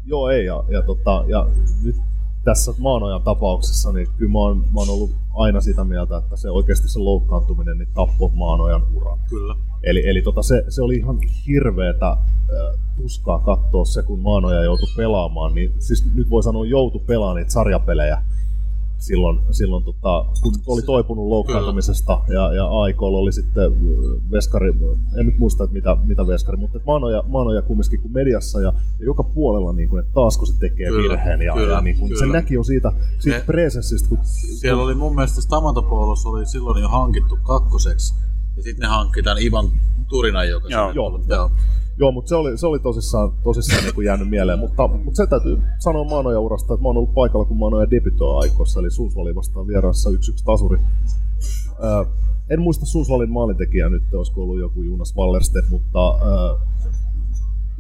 Speaker 3: Joo, ei. Ja, ja, tota, ja nyt tässä Maanojan tapauksessa, niin kyllä mä oon, mä oon ollut aina sitä mieltä, että se oikeasti se loukkaantuminen niin tappoi Maanojan uran.
Speaker 2: Kyllä.
Speaker 3: Eli, eli tota, se, se, oli ihan hirveetä äh, tuskaa katsoa se, kun Maanoja joutui pelaamaan. Niin, siis nyt voi sanoa, joutu pelaamaan niitä sarjapelejä silloin, silloin tota, kun oli toipunut loukkaantumisesta ja, ja Aikolla oli sitten veskari, en nyt muista, että mitä, mitä veskari, mutta Maanoja, Maanoja kumminkin kuin mediassa ja, ja joka puolella niin kuin, että taas kun se tekee kyllä, virheen ja, kyllä, ja niin kuin, se näki jo siitä, siitä ne, presenssistä. Kun,
Speaker 2: siellä kun, oli mun mielestä Stamantopoulos oli silloin jo hankittu kakkoseksi ja sitten ne hankki tämän Ivan Turinan, joka
Speaker 3: joo, joo, joo. Joo, mutta se oli, se oli tosissaan, tosissaan niin kuin jäänyt mieleen. Mutta, mutta se täytyy sanoa Maanoja urasta, että mä oon ollut paikalla, kun Maanoja debytoi aikoissa, eli Suusvali vastaan vieraassa 1-1 tasuri. Ää, en muista Suusvalin maalintekijää nyt, olisiko ollut joku Jonas Wallerstedt, mutta ää,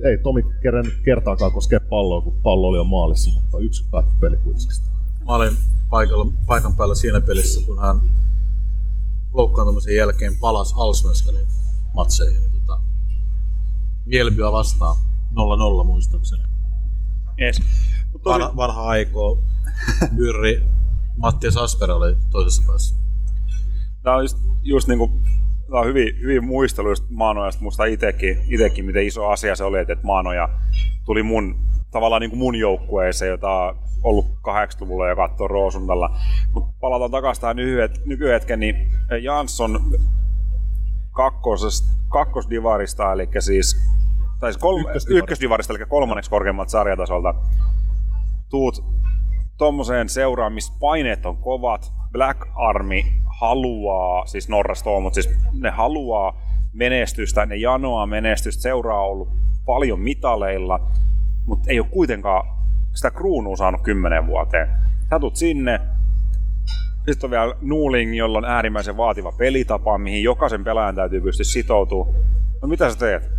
Speaker 3: ei Tomi kerännyt kertaakaan koskea palloa, kun pallo oli jo maalissa, mutta yksi päättyi peli kuitenkin.
Speaker 2: Mä olin paikalla, paikan päällä siinä pelissä, kun hän loukkaantumisen jälkeen palasi Allsvenskanin matseihin Mjällbyä vastaan 0-0 muistaakseni.
Speaker 1: Yes.
Speaker 2: Tosi... Van, vanha aikoo. Byrri, Matti Asper oli toisessa päässä.
Speaker 1: Tämä on just, just niin kuin, tämä on hyvin, hyvin muistelu just Maanojasta. Muista itsekin, itsekin, miten iso asia se oli, että Maanoja tuli mun, tavallaan niin kuin mun joukkueeseen, jota on ollut 80-luvulla ja katsoo Roosundalla. Mutta palataan takaisin tähän nykyhetken, niin Jansson kakkosesta, kakkosdivarista, eli siis tai siis kolme, ykkösdivarista. ykkösdivarista, eli kolmanneksi korkeammalta sarjatasolta. Tuut tuommoiseen seuraan, missä paineet on kovat. Black Army haluaa, siis Norrasta on, mutta siis ne haluaa menestystä, ne janoaa menestystä, seuraa on ollut paljon mitaleilla, mutta ei ole kuitenkaan sitä kruunua saanut kymmenen vuoteen. Sä tulet sinne, sitten on vielä Nuuling, jolla on äärimmäisen vaativa pelitapa, mihin jokaisen pelaajan täytyy pystyä sitoutumaan. No mitä sä teet?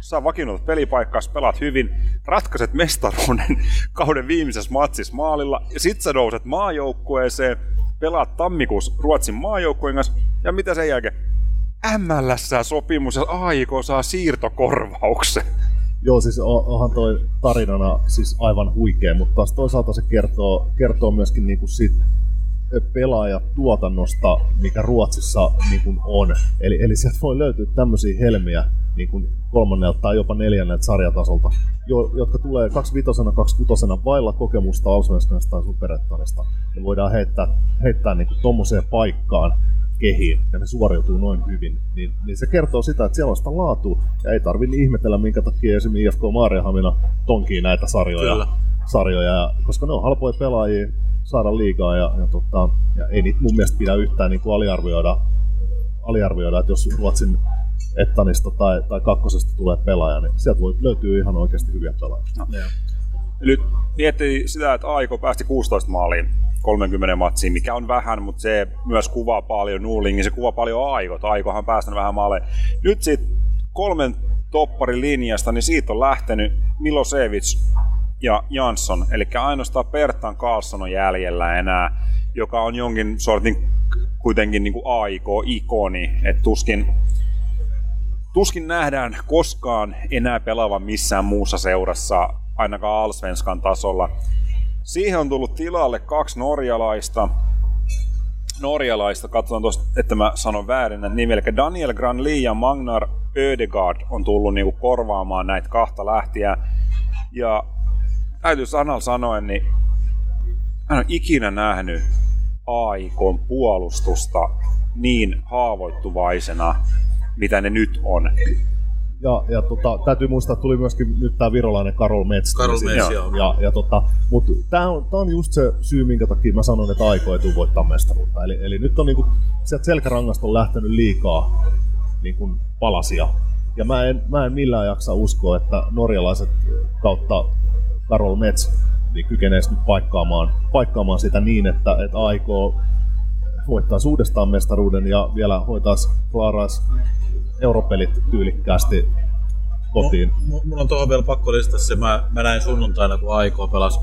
Speaker 1: Saa vakiinnut pelipaikkaa, pelaat hyvin, ratkaiset mestaruuden kauden viimeisessä matsissa maalilla, ja sit sä nouset maajoukkueeseen, pelaat tammikuussa Ruotsin maajoukkueen kanssa, ja mitä sen jälkeen? MLS sopimus ja AIK saa siirtokorvauksen.
Speaker 3: Joo, siis onhan toi tarinana siis aivan huikea, mutta taas toisaalta se kertoo, kertoo myöskin niinku siitä pelaajatuotannosta, mikä Ruotsissa niin kuin on. Eli, eli sieltä voi löytyä tämmöisiä helmiä niin kuin kolmannelta tai jopa neljänneltä sarjatasolta, jo, jotka tulee kaksi vitosena, kaksi kutosena vailla kokemusta Allsvenskanista tai Superettanista. Ne voidaan heittää, heittää niin kuin tommoseen paikkaan kehiin ja ne suoriutuu noin hyvin, niin, niin se kertoo sitä, että siellä on sitä laatua ja ei tarvitse ihmetellä, minkä takia esimerkiksi IFK Maariahamina tonkii näitä sarjoja, Kyllä. sarjoja, koska ne on halpoja pelaajia, saada liikaa ja, ja, tota, ja ei niitä mun mielestä pidä yhtään niin kuin aliarvioida, aliarvioida, että jos Ruotsin Ettanista tai, tai kakkosesta tulee pelaaja, niin sieltä voi löytyy ihan oikeasti hyviä pelaajia. No.
Speaker 1: Nyt miettii sitä, että Aiko päästi 16 maaliin 30 matsiin, mikä on vähän, mutta se myös kuvaa paljon Nuulingin, se kuvaa paljon Aikot. Aikohan päästänyt vähän maaleja. Nyt sitten kolmen topparin linjasta, niin siitä on lähtenyt Milosevic ja Jansson, eli ainoastaan Pertan Carlson on jäljellä enää, joka on jonkin sortin kuitenkin niin AIK-ikoni, että tuskin, tuskin nähdään koskaan enää pelaavan missään muussa seurassa, ainakaan Alsvenskan tasolla. Siihen on tullut tilalle kaksi norjalaista, norjalaista, katsotaan tuosta, että mä sanon väärin näitä nimiä, eli Daniel Granli ja Magnar Ödegaard on tullut niinku korvaamaan näitä kahta lähtiä. Ja täytyy sanalla sanoen, niin mä en ole ikinä nähnyt AIKon puolustusta niin haavoittuvaisena, mitä ne nyt on.
Speaker 3: Ja, ja tota, täytyy muistaa, että tuli myöskin nyt tämä virolainen Karol Metz.
Speaker 2: Karol Metz, joo.
Speaker 3: Ja, ja tota, mutta tämä on, tää on just se syy, minkä takia mä sanon, että aiko ei tule voittaa mestaruutta. Eli, eli nyt on niinku, sieltä selkärangasta on lähtenyt liikaa niinku, palasia. Ja mä en, mä en millään jaksa uskoa, että norjalaiset kautta Karol Metz niin kykenee nyt paikkaamaan, paikkaamaan sitä niin, että, että aikoo voittaa uudestaan mestaruuden ja vielä hoitaisi Klaras europelit tyylikkäästi kotiin.
Speaker 2: Mulla on tuohon vielä pakko listata se, mä, mä näin sunnuntaina, kun Aiko pelasi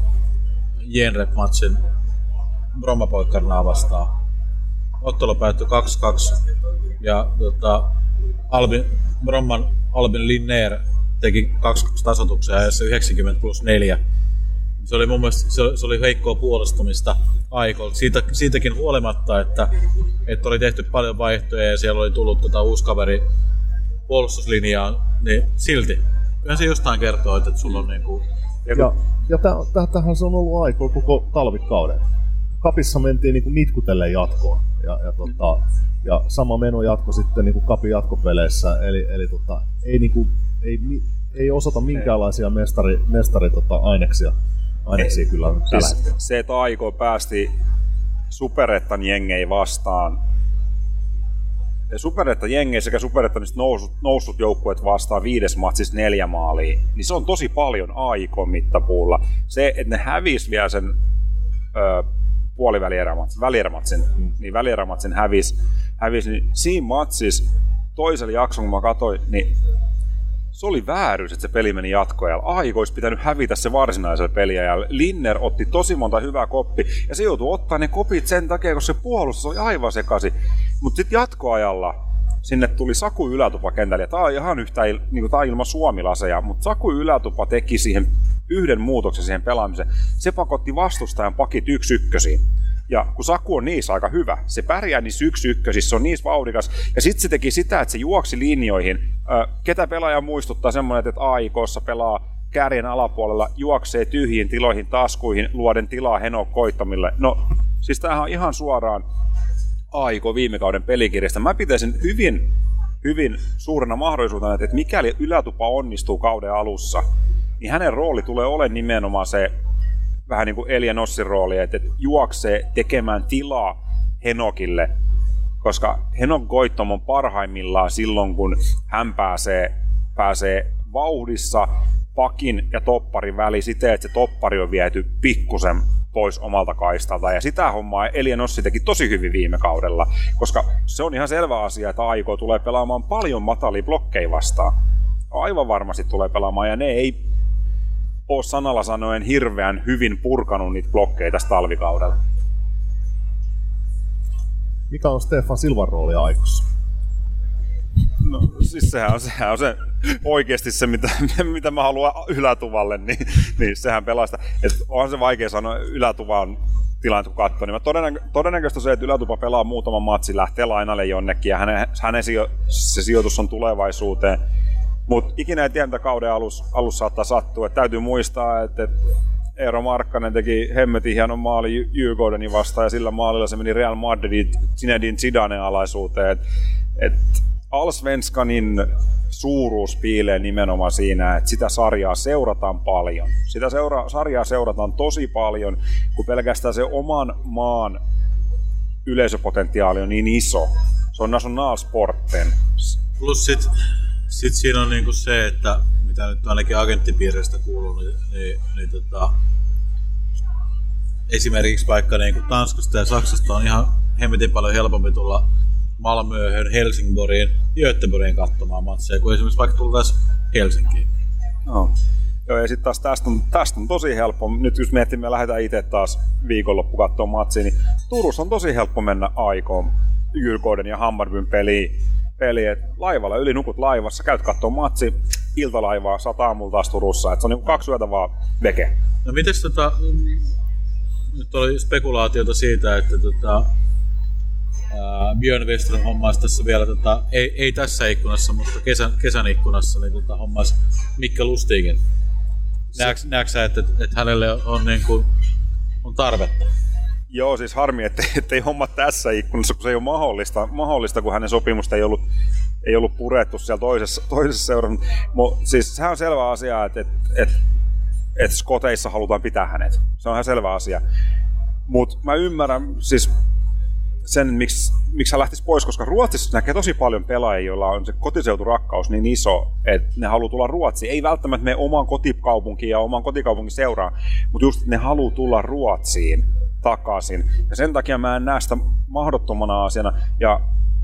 Speaker 2: Jenrep-matsin Brommapoikkarnaa vastaan. Ottelu päättyi 2-2 ja tota, Albin, Bromman Albin Linneer teki 2-2 tasotuksen ajassa 90 plus 4. Se oli mun mielestä se se oli heikkoa puolustamista Aikolla. Siitä, siitäkin huolimatta, että, että oli tehty paljon vaihtoja ja siellä oli tullut tota uusi kaveri puolustuslinjaan, niin silti. Kyllä se jostain kertoo, että sulla on niinku...
Speaker 3: Ja, ja, ja tähän se on ollut aikoa koko talvikauden. Kapissa mentiin niinku nitkutelle jatkoon. Ja, ja, tota, ja sama meno jatko sitten niinku kapin jatkopeleissä. Eli, eli tota, ei, niinku, ei, ei osata minkäänlaisia mestari, mestari tota, aineksia, aineksia kyllä tällä siis
Speaker 1: Se, että Aiko päästi superettan jengei vastaan superetta jengejä sekä superetta noussut, noussut joukkueet vastaan viides matsissa neljä maalia, niin se on tosi paljon aikon mittapuulla. Se, että ne hävis vielä sen ö, puolivälierämatsin, välierämatsin, mm. niin välierämatsin hävis, hävis, niin siinä matsissa toisella jakson, kun mä katsoin, niin se oli vääryys, että se peli meni jatkoajalla. Aiko olisi pitänyt hävitä se varsinaisella peliajalla. Linner otti tosi monta hyvää koppi, ja se joutui ottaa ne kopit sen takia, koska se puolustus oli aivan sekasi. Mutta sitten jatkoajalla sinne tuli Saku Ylätupa kentälle, tämä on ihan yhtä niin tämä ilman suomilaseja, mutta Saku Ylätupa teki siihen yhden muutoksen siihen pelaamiseen. Se pakotti vastustajan pakit yksi ykkösiin. Ja kun Saku on niissä aika hyvä, se pärjää niissä yksi ykkösissä, se on niissä vauhdikas. Ja sitten se teki sitä, että se juoksi linjoihin. Ketä pelaaja muistuttaa semmoinen, että AIKssa pelaa kärjen alapuolella, juoksee tyhjiin tiloihin, taskuihin, luoden tilaa Heno koittamille. No, siis tämähän on ihan suoraan Aiko viime kauden pelikirjasta. Mä pitäisin hyvin, hyvin suurena mahdollisuutena, että mikäli ylätupa onnistuu kauden alussa, niin hänen rooli tulee olemaan nimenomaan se vähän niin kuin Elia Nossin rooli, että juoksee tekemään tilaa Henokille, koska Henok Goittom on parhaimmillaan silloin, kun hän pääsee, pääsee vauhdissa pakin ja topparin väli siten, että se toppari on viety pikkusen pois omalta kaistalta. Ja sitä hommaa Elia Nossi teki tosi hyvin viime kaudella, koska se on ihan selvä asia, että Aiko tulee pelaamaan paljon matalia blokkeja vastaan. Aivan varmasti tulee pelaamaan, ja ne ei ole sanalla sanoen hirveän hyvin purkanut niitä blokkeja tässä talvikaudella.
Speaker 3: Mikä on Stefan Silvan rooli aikossa?
Speaker 1: No siis sehän on, sehän on se oikeasti se, mitä, mitä mä haluan ylätuvalle, niin, niin sehän pelastaa. Et onhan se vaikea sanoa ylätuvan tilanne, kun katsoo, niin todennäkö, todennäköistä se, että ylätupa pelaa muutaman matsin, lähtee lainalle jonnekin ja hänen, hänen sijo, se sijoitus on tulevaisuuteen. Mutta ikinä ei tiedä, mitä kauden alus, alussa saattaa sattua. Et täytyy muistaa, että, että Eero Markkanen teki hemmetin hienon maali Jygodenin vastaan ja sillä maalilla se meni Real Madridin Zinedine Zidane alaisuuteen. Et, et Alsvenskanin suuruus piilee nimenomaan siinä, että sitä sarjaa seurataan paljon. Sitä seura- sarjaa seurataan tosi paljon, kun pelkästään se oman maan yleisöpotentiaali on niin iso. Se on nationalsporten.
Speaker 2: Plus sit sitten siinä on niinku se, että mitä nyt ainakin agenttipiiristä kuuluu, niin, niin, niin tota, esimerkiksi vaikka niinku Tanskasta ja Saksasta on ihan hemmetin paljon helpompi tulla Malmöhön, Helsingborgiin, Göteborgiin katsomaan matseja, kuin esimerkiksi vaikka tultaisiin Helsinkiin.
Speaker 1: No. Joo, ja sitten taas tästä on, tästä on tosi helppo. Nyt jos miettii, me lähdetään itse taas viikonloppu katsomaan matsia, niin Turussa on tosi helppo mennä aikoon Jyrkoiden ja Hammarbyn peliin peli, että laivalla yli nukut laivassa, käyt kattoo matsi, iltalaivaa, sataa aamulla taas Turussa, että se on niin kaksi yötä vaan veke.
Speaker 2: No mites tota, nyt oli spekulaatiota siitä, että tota, Björn Western hommaisi tässä vielä, tota, ei, ei tässä ikkunassa, mutta kesän, kesän ikkunassa, niin tota, hommaisi Mikkel Lustigen. Näetkö, että, että hänelle on, niin kuin, on tarvetta?
Speaker 1: Joo, siis harmi, että ei homma tässä ikkunassa, kun se ei ole mahdollista, mahdollista kun hänen sopimusta ei ollut, ei ollut purettu siellä toisessa, toisessa seurassa. Mo, siis sehän on selvä asia, että, että, että, että Skoteissa halutaan pitää hänet. Se on ihan selvä asia. Mutta mä ymmärrän, siis sen, miksi, miksi hän lähtisi pois, koska Ruotsissa näkee tosi paljon pelaajia, joilla on se kotiseuturakkaus niin iso, että ne haluaa tulla Ruotsiin. Ei välttämättä me oman kotikaupunkiin ja oman kotikaupungin seuraan, mutta just ne haluaa tulla Ruotsiin takaisin. Ja sen takia mä en näe sitä mahdottomana asiana. Ja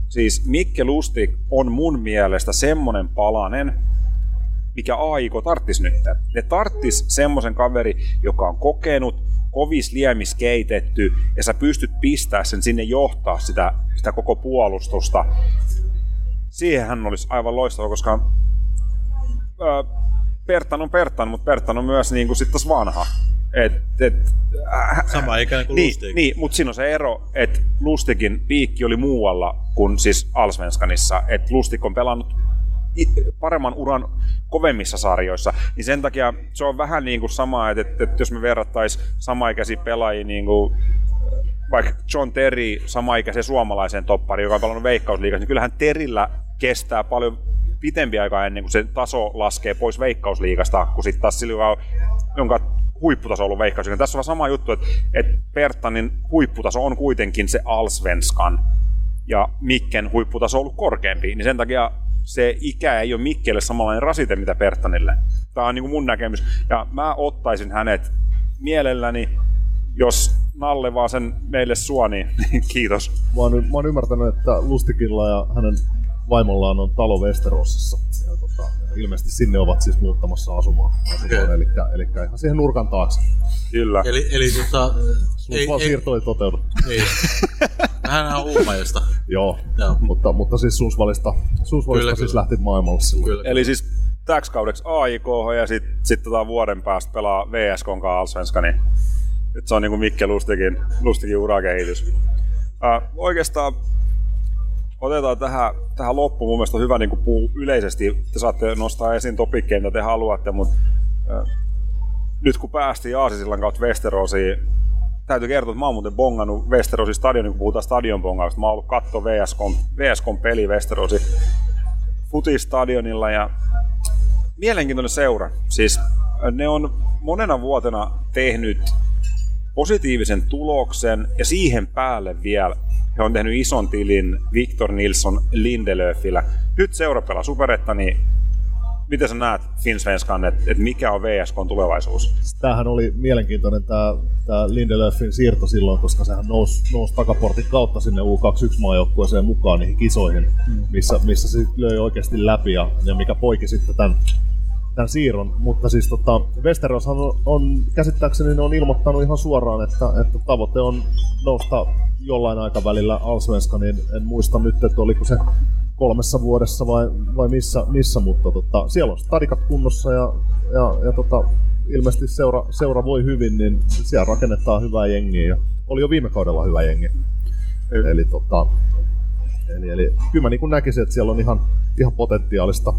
Speaker 1: siis Mikke Lustig on mun mielestä semmonen palanen, mikä Aiko tarttis nyt. Ne tarttis semmoisen kaveri, joka on kokenut, kovis liemis keitetty, ja sä pystyt pistää sen sinne johtaa sitä, sitä koko puolustusta. Siihen hän olisi aivan loistava, koska ää, Perttan on Perttan, mutta Perttan on myös niin kuin sit vanha. Et, et,
Speaker 2: äh, Sama ikään kuin
Speaker 1: niin,
Speaker 2: Lustig.
Speaker 1: niin, mutta siinä on se ero, että Lustigin piikki oli muualla kuin siis Alsvenskanissa. Että Lustig on pelannut paremman uran kovemmissa sarjoissa, niin sen takia se on vähän niin kuin sama, että, että, että jos me verrattaisiin samaikäisiä pelaajia niin kuin vaikka John Terry samaikäisen suomalaisen toppari, joka on pelannut veikkausliigassa, niin kyllähän Terillä kestää paljon pitempi aika ennen kuin se taso laskee pois veikkausliigasta, kun sitten taas sillä, jonka huipputaso ollut veikkaus. Tässä on sama juttu, että, että Perttanin huipputaso on kuitenkin se Alsvenskan ja Mikken huipputaso on ollut korkeampi, niin sen takia se ikä ei ole Mikkelle samanlainen rasite mitä Perttanille. Tämä on niin kuin mun näkemys. Ja mä ottaisin hänet mielelläni, jos Nalle vaan sen meille suo, niin kiitos.
Speaker 3: Mä oon, mä oon ymmärtänyt, että Lustikilla ja hänen vaimollaan on talo Westerosissa. Ja tota, ilmeisesti sinne ovat siis muuttamassa asumaan. asumaan eli, eli ihan siihen nurkan taakse.
Speaker 1: Kyllä.
Speaker 2: Eli, eli tota,
Speaker 3: ei, vaan siirto ei toteudu.
Speaker 2: Ei. Hän on Uumajasta.
Speaker 3: Joo, Joo. Mutta, mutta siis Suusvalista, Suusvalista kyllä, siis kyllä. lähti maailmalle silloin. Kyllä.
Speaker 1: Eli siis täksi kaudeksi AIK ja sitten sit tota vuoden päästä pelaa VSK kanssa niin nyt se on niinku Mikke Lustikin, Lustikin urakehitys. Äh, oikeastaan otetaan tähän, tähän loppuun. Mun on hyvä niin kuin puu yleisesti. Te saatte nostaa esiin topikkeja, mitä te haluatte, mutta äh, nyt kun päästiin Aasisillan kautta Westerosiin, täytyy kertoa, että mä oon muuten bongannut Westerosin stadionin, kun puhutaan stadion bongausta. Mä oon ollut katto VSK, VSK peli Westerosi futistadionilla ja mielenkiintoinen seura. Siis ne on monena vuotena tehnyt positiivisen tuloksen ja siihen päälle vielä he on tehnyt ison tilin Victor Nilsson Lindelöfillä. Nyt seura pelaa superetta, niin miten sä näet Finsvenskan, että, että mikä on VSK tulevaisuus?
Speaker 3: Tämähän oli mielenkiintoinen tämä, tämä Lindelöfin siirto silloin, koska sehän nousi, nousi takaportin kautta sinne U21-maajoukkueeseen mukaan niihin kisoihin, mm. missä, missä se löi oikeasti läpi ja, ja mikä poiki sitten tämän, tämän siirron. Mutta siis tota, Westeroshan on, on, käsittääkseni ne on ilmoittanut ihan suoraan, että, että tavoite on nousta jollain aikavälillä Alsvenska, niin en muista nyt, että oliko se kolmessa vuodessa vai, vai missä, missä mutta tota, siellä on stadikat kunnossa ja, ja, ja tota, ilmeisesti seura, seura voi hyvin, niin siellä rakennetaan hyvää jengiä ja oli jo viime kaudella hyvä jengi. Eli, tota, eli, eli kyllä mä niin näkisin, että siellä on ihan, ihan potentiaalista,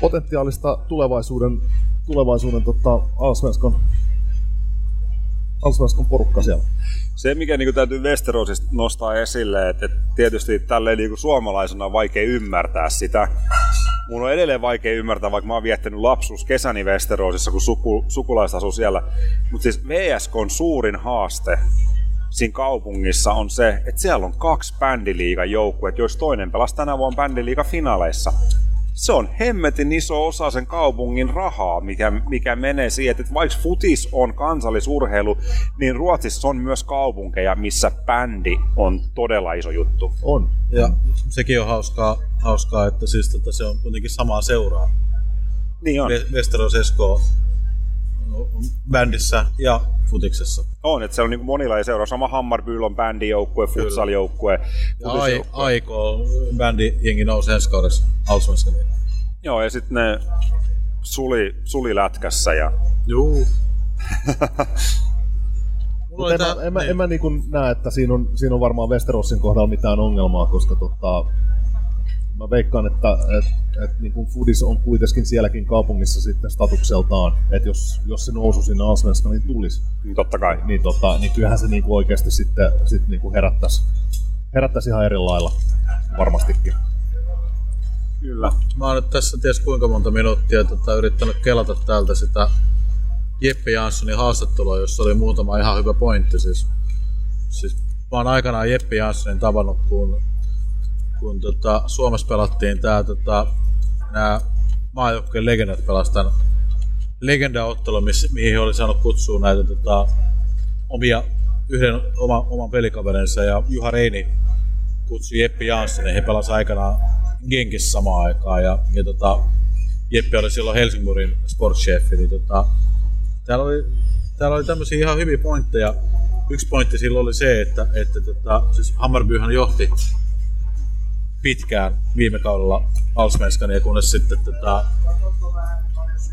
Speaker 3: potentiaalista tulevaisuuden, tulevaisuuden tota, Alsvenskan Allsvenskan porukka siellä.
Speaker 1: Se, mikä niin kuin, täytyy Westerosista nostaa esille, että, että tietysti tälleen niin kuin suomalaisena on vaikea ymmärtää sitä. Mun on edelleen vaikea ymmärtää, vaikka mä oon viettänyt lapsuus kesäni Westerosissa, kun suku, sukulaiset asuu siellä. Mutta siis VSK on suurin haaste siinä kaupungissa on se, että siellä on kaksi bändiliigan joukkuet, joista toinen pelasi tänä vuonna bändiliigan finaaleissa se on hemmetin iso osa sen kaupungin rahaa, mikä, mikä menee siihen, että vaikka futis on kansallisurheilu, niin Ruotsissa on myös kaupunkeja, missä bändi on todella iso juttu.
Speaker 3: On.
Speaker 2: Ja sekin on hauskaa, hauskaa että siis tota, se on kuitenkin samaa seuraa.
Speaker 1: Niin on.
Speaker 2: Westeros Esko bändissä ja futiksessa.
Speaker 1: On, että se on niin monilla ei seuraa. Sama Hammarbyl on bändijoukkue, futsaljoukkue.
Speaker 2: Ja ai, Aiko bändi jengi nousi ensi kaudessa Allsvenskaniin.
Speaker 1: Joo, ja sitten ne suli, suli lätkässä. Ja...
Speaker 2: Juu.
Speaker 3: Mutta en, mä, en, mä, en mä niin näe, että siinä on, siinä on varmaan Westerossin kohdalla mitään ongelmaa, koska tota, mä veikkaan, että et, et, niin kuin Foodis on kuitenkin sielläkin kaupungissa sitten statukseltaan, että jos, jos se nousu sinne Allsvenskaniin tulisi,
Speaker 1: Totta kai.
Speaker 3: niin, tota, niin kyllähän se niin kuin oikeasti sitten sit niin kuin herättäisi, herättäisi ihan eri lailla varmastikin.
Speaker 1: Kyllä.
Speaker 2: Mä oon nyt tässä ties kuinka monta minuuttia tota, yrittänyt kelata täältä sitä Jeppe Janssonin haastattelua, jossa oli muutama ihan hyvä pointti. Siis, siis mä oon aikanaan Jeppe Janssonin tavannut, kun, kun tota, Suomessa pelattiin tää, tota, nämä maajoukkueen legendat pelastan legendaottelu, missä, mihin he oli saanut kutsua näitä tota, omia, yhden oma, oman pelikaverinsa ja Juha Reini kutsui Jeppe Janssonin. He pelasivat aikanaan Genkissä samaan aikaan ja, ja tota, Jeppe oli silloin Helsingin sportschefi. Niin tota, täällä, oli, täällä oli tämmöisiä ihan hyviä pointteja. Yksi pointti silloin oli se, että, että tota, siis Hammarbyhän johti pitkään viime kaudella Allsvenskania, kunnes sitten, tota,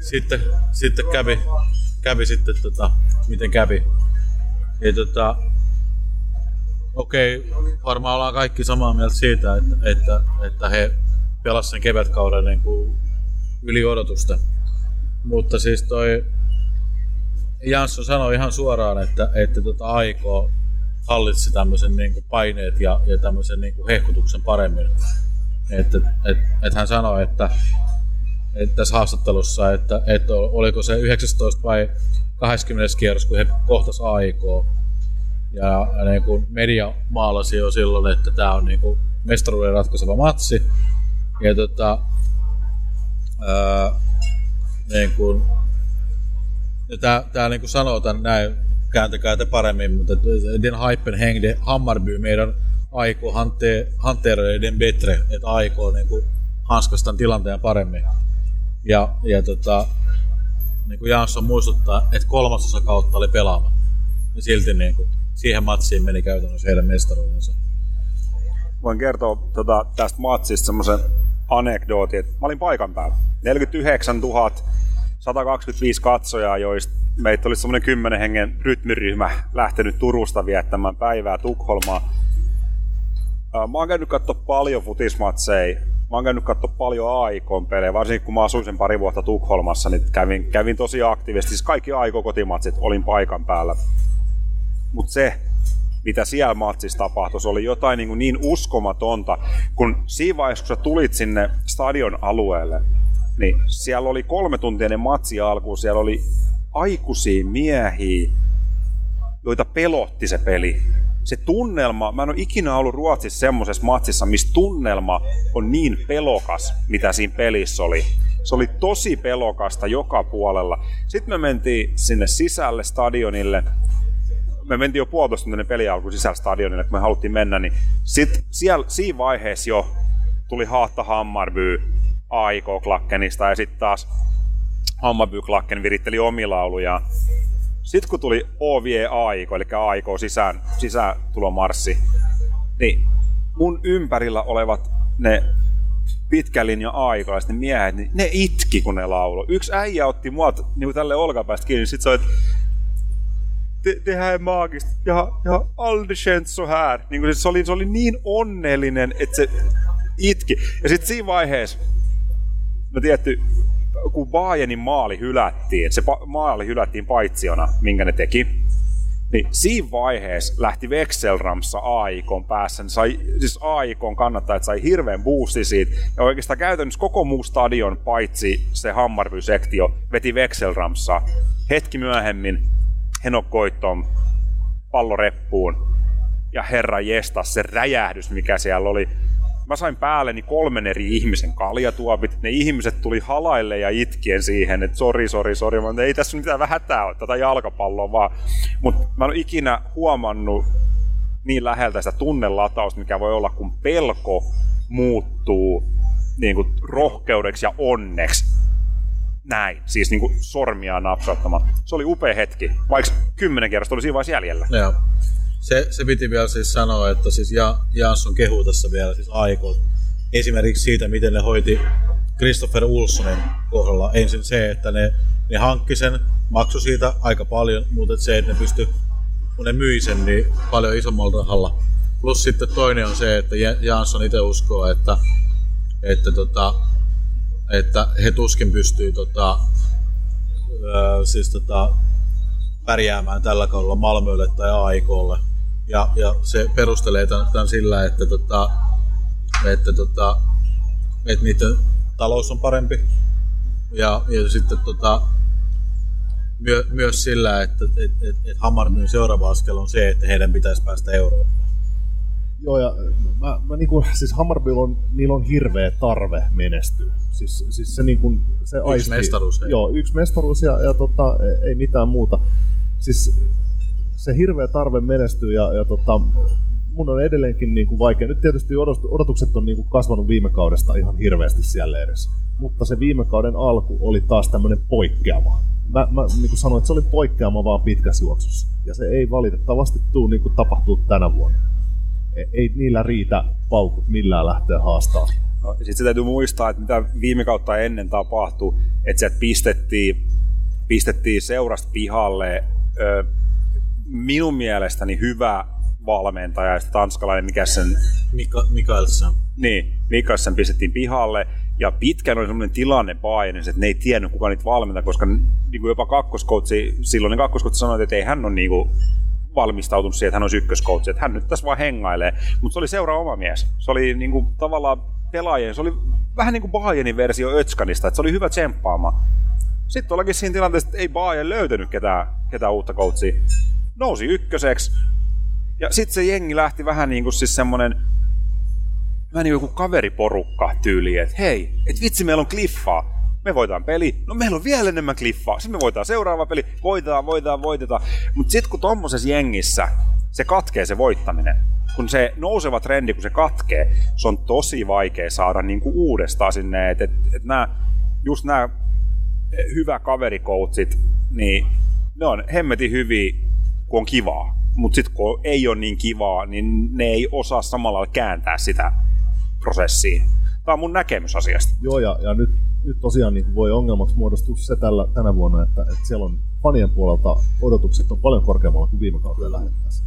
Speaker 2: sitten, sitten kävi, kävi sitten, tota, miten kävi. Ja tota, okei, varmaan ollaan kaikki samaa mieltä siitä, että, että, että he pelasivat sen kevätkauden niin kuin yli odotusta. Mutta siis toi Jansson sanoi ihan suoraan, että, että tota aikoo hallitsi tämmöisen niin kuin paineet ja, ja tämmöisen niin kuin hehkutuksen paremmin. Että, et, et hän sanoi, että, että tässä haastattelussa, että, että oliko se 19 vai 20 kierros, kun he kohtas aikoo. Ja niin kuin media maalasi jo silloin, että tämä on niin kuin mestaruuden ratkaiseva matsi. Ja tota, ää, niin kuin, ja tää, niin kuin sanoo tän näin, kääntäkää te paremmin, mutta den hypen hängde Hammarby meidän aikoo hantera den bättre, että aikoo niin kuin hanskastan tilanteen paremmin. Ja, ja tota, niin kuin Jansson muistuttaa, että kolmasosa kautta oli pelaama. Ja silti niin kuin, siihen matsiin meni käytännössä heidän mestaruutensa.
Speaker 1: Voin kertoa tota, tästä matsista semmoisen anekdootin, että mä olin paikan päällä. 49 000, 125 katsojaa, joista meitä oli semmoinen 10 hengen rytmiryhmä lähtenyt Turusta viettämään päivää Tukholmaan. Mä oon käynyt katsoa paljon futismatseja. Mä oon käynyt katsoa paljon Aikon pelejä, varsinkin kun mä asuin sen pari vuotta Tukholmassa, niin kävin, kävin tosi aktiivisesti. Siis kaikki Aiko kotimatsit olin paikan päällä. Mutta se, mitä siellä matsissa tapahtui, se oli jotain niin, niin uskomatonta, kun siinä vaiheessa, kun sä tulit sinne stadion alueelle, niin siellä oli kolme tuntia ennen matsi alkuun, siellä oli aikuisia miehiä, joita pelotti se peli. Se tunnelma, mä en ole ikinä ollut Ruotsissa semmoisessa matsissa, missä tunnelma on niin pelokas, mitä siinä pelissä oli. Se oli tosi pelokasta joka puolella. Sitten me mentiin sinne sisälle stadionille, me mentiin jo puolitoista tuntinen peli alkuun sisällä stadionille, kun me haluttiin mennä, niin sit siellä, siinä vaiheessa jo tuli Haatta Hammarby AIK Klakkenista ja sitten taas Hammarby Klakken viritteli omia lauluja. Sitten kun tuli OVE AIK, eli AIK sisään, sisätulomarssi, niin mun ympärillä olevat ne pitkän linjan aikalaiset, miehet, niin ne itki, kun ne lauloi. Yksi äijä otti mua niin tälle olkapäästä kiinni, sit se magiskt. Jag, har- jag har aldrig känt så här. Niin se, oli, se oli niin onnellinen, että se itki. Ja sitten siinä vaiheessa, no tietty, kun Bajenin maali hylättiin, se maali hylättiin paitsiona, minkä ne teki, niin siinä vaiheessa lähti Wexelramssa AIKon päässä. Ne sai, siis AIKon kannattajat sai hirveän boosti siitä. Ja oikeastaan käytännössä koko muu stadion, paitsi se Hammarby-sektio, veti Wexelramssa. Hetki myöhemmin Henok Koittom pallo reppuun. Ja herra jestas, se räjähdys, mikä siellä oli. Mä sain päälleni kolmen eri ihmisen kaljatuopit. Ne ihmiset tuli halaille ja itkien siihen, että sori, sori, sori. Sanoin, ei tässä mitään hätää ole, tätä jalkapalloa vaan. Mutta mä en ole ikinä huomannut niin läheltä sitä tunnelatausta, mikä voi olla, kun pelko muuttuu niin kuin rohkeudeksi ja onneksi. Näin, siis niin kuin sormia napsauttamaan. Se oli upea hetki, vaikka kymmenen kerrosta oli siinä vaiheessa jäljellä.
Speaker 2: Joo. Se, se piti vielä siis sanoa, että siis ja, Jansson kehuu tässä vielä siis aikot. Esimerkiksi siitä, miten ne hoiti Christopher Ulssonin kohdalla. Ensin se, että ne, ne hankki sen, maksoi siitä aika paljon, mutta se, että ne pysty, kun ne myi sen, niin paljon isommalla rahalla. Plus sitten toinen on se, että Ja- Jansson itse uskoo, että että, tota, että he tuskin pystyy tota, öö, siis tota, pärjäämään tällä kaudella Malmölle tai AIKlle. Ja, ja se perustelee tämän, tämän sillä, että, tota, että, tota, että niiden talous on parempi. Ja, ja sitten tota, myö, myös sillä, että et, et, et Hammarbyn seuraava askel on se, että heidän pitäisi päästä Eurooppaan.
Speaker 3: Joo, ja mä, mä niinku, siis Hammarby on, niillä on hirveä tarve menestyä. Siis, siis se, niinku, se
Speaker 2: yksi aisti, mestaruus.
Speaker 3: Joo, yksi mestaruus ja, ja tota, ei mitään muuta. Siis se hirveä tarve menestyä ja, ja tota, mun on edelleenkin niinku vaikea. Nyt tietysti odotukset on niinku kasvanut viime kaudesta ihan hirveästi siellä edessä. Mutta se viime kauden alku oli taas tämmöinen poikkeama mä, mä niin kuin sanoin, että se oli poikkeama vaan pitkässä juoksussa. Ja se ei valitettavasti tule niin kuin tapahtuu tänä vuonna. Ei, ei niillä riitä paukut millään lähteä haastaa.
Speaker 1: No, Sitten täytyy muistaa, että mitä viime kautta ennen tapahtui, että sieltä pistettiin, pistettiin seurasta pihalle ö, minun mielestäni hyvä valmentaja, ja tanskalainen, mikä sen...
Speaker 2: Mika, Mikaelsen.
Speaker 1: Niin, Mikaelsen pistettiin pihalle, ja pitkään oli sellainen tilanne Bayernissa, että ne ei tiennyt kuka niitä valmentaa, koska niin kuin jopa kakkoskoutsi, silloin kakkoskoutsi sanoi, että ei hän ole niin kuin valmistautunut siihen, että hän on ykköskoutsi, että hän nyt tässä vaan hengailee. Mutta se oli seura oma mies. Se oli niin kuin, tavallaan pelaajien, se oli vähän niin kuin Bayernin versio Ötskanista, että se oli hyvä tsemppaama. Sitten olikin siinä tilanteessa, että ei Bayern löytänyt ketään, ketään uutta coachia. Nousi ykköseksi. Ja sitten se jengi lähti vähän niin kuin siis semmoinen vähän niin kuin kaveriporukka tyyli, että hei, et vitsi meillä on kliffaa, me voitaan peli, no meillä on vielä enemmän kliffaa, sitten me voitaan seuraava peli, voitetaan, voitetaan, voitetaan. Mutta sitten kun tommosessa jengissä se katkee se voittaminen, kun se nouseva trendi, kun se katkee, se on tosi vaikea saada niin kuin uudestaan sinne, että et, et nämä, just nämä hyvä kaverikoutsit, niin ne on hemmetin hyviä, kun on kivaa. Mutta sitten kun ei ole niin kivaa, niin ne ei osaa samalla kääntää sitä prosessiin. Tämä on mun näkemys asiasta.
Speaker 3: Joo, ja, ja nyt, nyt tosiaan niin voi ongelmaksi muodostua se tällä, tänä vuonna, että, että siellä on fanien puolelta odotukset on paljon korkeammalla kuin viime kaudella lähdettäessä.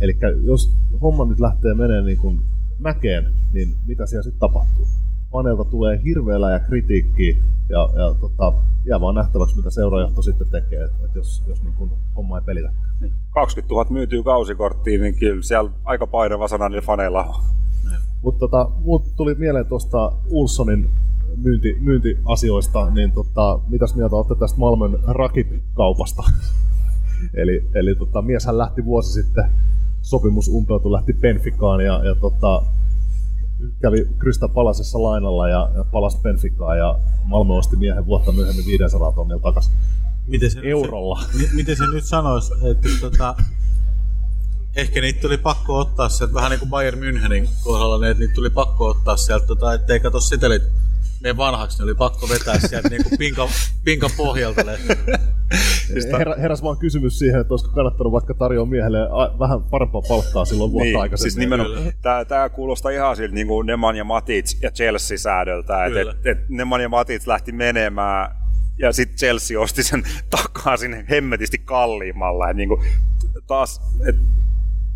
Speaker 3: Eli jos homma nyt lähtee menemään niin kuin mäkeen, niin mitä siellä sitten tapahtuu? Faneilta tulee hirveellä ja kritiikkiä, ja, ja tota, jää vaan nähtäväksi, mitä seuraajohto sitten tekee, että, jos, jos niin kuin homma ei pelitä.
Speaker 1: 20 000 myytyy kausikorttiin, niin kyllä siellä aika painava sana niillä faneilla on.
Speaker 3: Mutta tota, mut tuli mieleen tuosta Ulssonin myynti, myyntiasioista, niin tota, mitäs mieltä olette tästä Malmön Rakip-kaupasta? eli eli tota, mieshän lähti vuosi sitten, sopimus umpeutui, lähti Benficaan ja, ja tota, kävi Krista Palasessa lainalla ja, ja palasi Benficaan ja Malmö osti miehen vuotta myöhemmin 500 tonnilla takaisin miten se eurolla.
Speaker 2: Se, miten se nyt sanoisi, että tota, ehkä niitä tuli pakko ottaa sieltä, vähän niin kuin Bayern Münchenin kohdalla, niin, että niitä tuli pakko ottaa sieltä, tota, ettei kato setelit meidän vanhaksi, niin oli pakko vetää sieltä niin kuin pinkan, pinkan pohjalta.
Speaker 3: siis Her, heräs vaan kysymys siihen, että olisiko kannattanut vaikka tarjoa miehelle vähän parempaa palkkaa silloin vuotta niin, aikaisemmin.
Speaker 1: Siis nimenomaan, tämä, tämä kuulostaa ihan siltä niin kuin Neman ja Matic ja Chelsea-säädöltä, että et, et Neman ja Matic lähti menemään ja sitten Chelsea osti sen takaisin hemmetisti kalliimmalla. Et niin kuin, taas, et,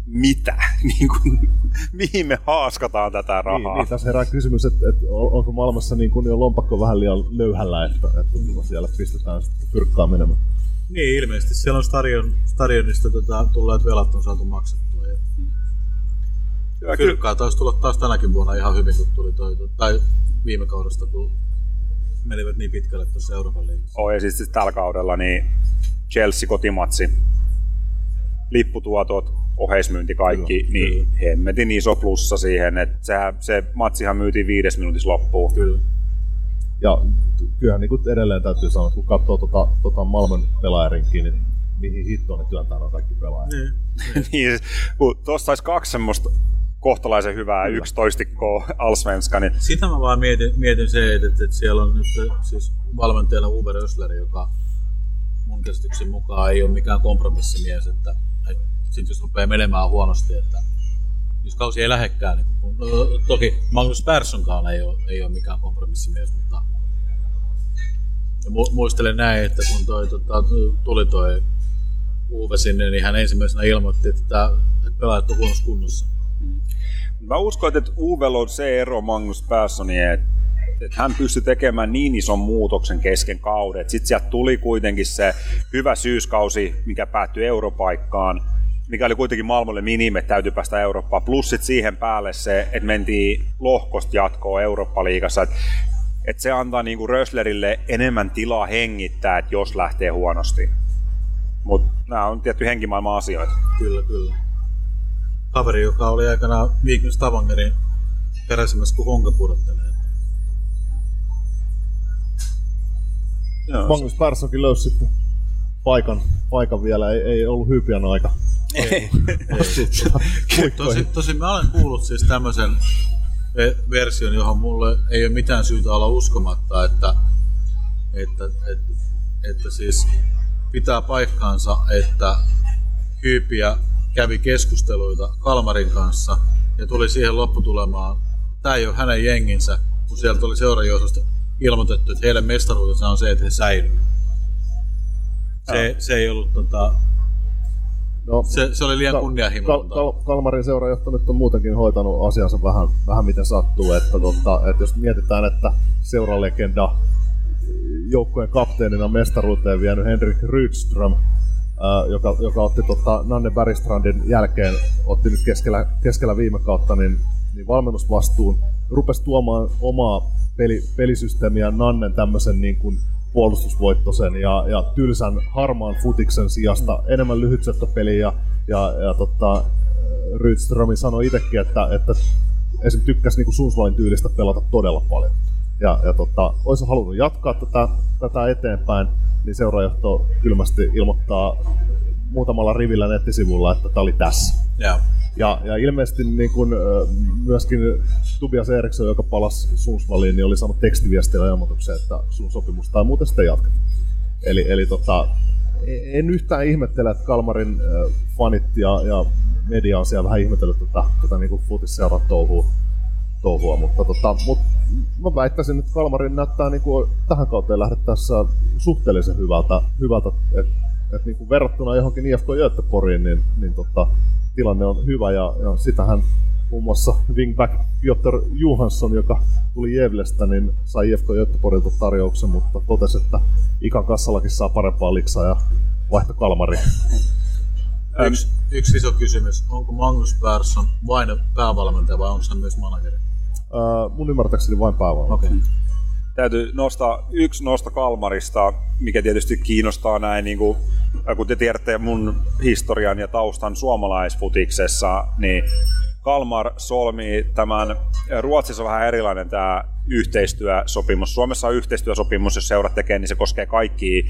Speaker 1: mitä? Niin kuin, mihin me haaskataan tätä rahaa?
Speaker 3: Niin, niin tässä herää kysymys, että, että onko maailmassa niin kuin jo lompakko vähän liian löyhällä, että, että siellä pistetään pyrkkaa menemään.
Speaker 2: Niin, ilmeisesti siellä on stadion, stadionista tota, tulleet velat on saatu maksettua. Ja... Ja Fyrkkaa taisi tulla taas tänäkin vuonna ihan hyvin, kun tuli toi, tai viime kaudesta, kun menivät niin pitkälle tuossa Euroopan liigassa.
Speaker 1: Oh, ja siis tällä kaudella niin Chelsea kotimatsi, lipputuotot, oheismyynti kaikki, kyllä, niin kyllä. hemmetin iso plussa siihen, että sehän, se matsihan myytiin viides minuutissa loppuun.
Speaker 3: Kyllä. Ja kyllähän niin kuin edelleen täytyy sanoa, että kun katsoo tuota, tuota Malmön pelaajarinkin, niin mihin hittoon ne työntää on kaikki pelaajat.
Speaker 1: Niin, niin kun tuossa olisi kaksi semmoista kohtalaisen hyvää Kyllä. yksi toistikkoa Alsvenska. Niin...
Speaker 2: Sitä mä vaan mietin, mietin se, että, että siellä on nyt siis valmentajana Uwe Rösler, joka mun käsityksen mukaan ei ole mikään kompromissimies, että sitten jos rupeaa menemään huonosti, että jos kausi ei lähekkään, niin kun, no, toki Magnus Perssonkaan ei ole, ei ole mikään kompromissimies, mutta ja muistelen näin, että kun toi, tota, tuli toi Uwe sinne, niin hän ensimmäisenä ilmoitti, että, että pelaajat on huonossa kunnossa.
Speaker 1: Mä uskon, että Uvella on se ero Magnus Perssoniin, että että hän pystyi tekemään niin ison muutoksen kesken kauden. Sitten sieltä tuli kuitenkin se hyvä syyskausi, mikä päättyi europaikkaan, mikä oli kuitenkin maailmalle minimi, että täytyy päästä Eurooppaan. Plus sit siihen päälle se, että mentiin lohkosta jatkoon Eurooppa-liigassa. Et se antaa niinku Röslerille enemmän tilaa hengittää, että jos lähtee huonosti. Mutta nämä on tietty henkimaailman asioita.
Speaker 2: Kyllä, kyllä. Kaveri, joka oli aikana Viking Stavangerin peräisemmässä kuin honka pudottelee.
Speaker 3: Magnus Perssonkin löysi sitten paikan, paikan vielä, ei, ei ollut hypiän aika.
Speaker 1: Ei.
Speaker 2: ei. tosi, tosi mä olen kuullut siis tämmöisen version, johon mulle ei ole mitään syytä olla uskomatta, että, että, että, että siis pitää paikkaansa, että Hyypiä kävi keskusteluita Kalmarin kanssa ja tuli siihen lopputulemaan, tämä ei ole hänen jenginsä, kun sieltä oli seurajohdosta ilmoitettu, että heidän mestaruutensa on se, että he säilyvät. Se, se ei ollut tota, No, se, se oli liian kunnianhimoinen. Kal-
Speaker 3: Kal- Kalmarin seurajohto nyt on muutenkin hoitanut asiansa vähän, vähän miten sattuu. Että, tota, että jos mietitään, että seuralegenda joukkueen kapteenina mestaruuteen vienyt Henrik Rydström, joka, joka otti tota, Nanne Bäristrandin jälkeen, otti nyt keskellä, keskellä viime kautta niin, niin valmennusvastuun, rupesi tuomaan omaa peli, pelisysteemiä Nannen tämmöisen niin kuin puolustusvoittosen ja, ja tylsän harmaan futiksen sijasta mm. enemmän lyhytsyöttöpeliä ja, ja, ja tota, Rydström sanoi itsekin, että, että esim. tykkäsi niin Sundsvallin tyylistä pelata todella paljon. Ja, ja tota, olisi halunnut jatkaa tätä, tätä eteenpäin, niin seuraajohto kylmästi ilmoittaa muutamalla rivillä nettisivulla, että tämä oli tässä.
Speaker 2: Yeah.
Speaker 3: Ja, ja ilmeisesti niin kun, myöskin Tobias Eriksson, joka palasi Sundsvalliin, niin oli saanut tekstiviestillä ilmoituksen, että sun sopimus tai muuten sitten jatket. Eli, eli tota, en yhtään ihmettele, että Kalmarin fanit ja, ja media on siellä vähän ihmetellyt tätä, tätä niin futisseuraa touhua, mutta tota, mut mä väittäisin, että Kalmarin näyttää niin kuin tähän kauteen lähdettäessä suhteellisen hyvältä, hyvältä että et niin kuin verrattuna johonkin IFK Göteborgiin, niin, niin tota, tilanne on hyvä ja, ja sitähän muun muassa wingback Piotr Johansson, joka tuli Jevlestä, niin sai IFK Göteborgilta tarjouksen, mutta totesi, että ikan kassallakin saa parempaa liksaa ja vaihto Kalmari.
Speaker 2: Yksi, yksi iso kysymys. Onko Magnus Persson vain päävalmentaja vai onko hän myös manageri?
Speaker 3: Uh, mun ymmärtääkseni vain päävalmentaja.
Speaker 2: Okay.
Speaker 1: Täytyy nostaa yksi nosto Kalmarista, mikä tietysti kiinnostaa näin niin kuin kun te tiedätte mun historian ja taustan suomalaisfutiksessa, niin Kalmar solmi tämän, Ruotsissa on vähän erilainen tämä yhteistyösopimus. Suomessa on yhteistyösopimus, jos seurat tekee, niin se koskee kaikki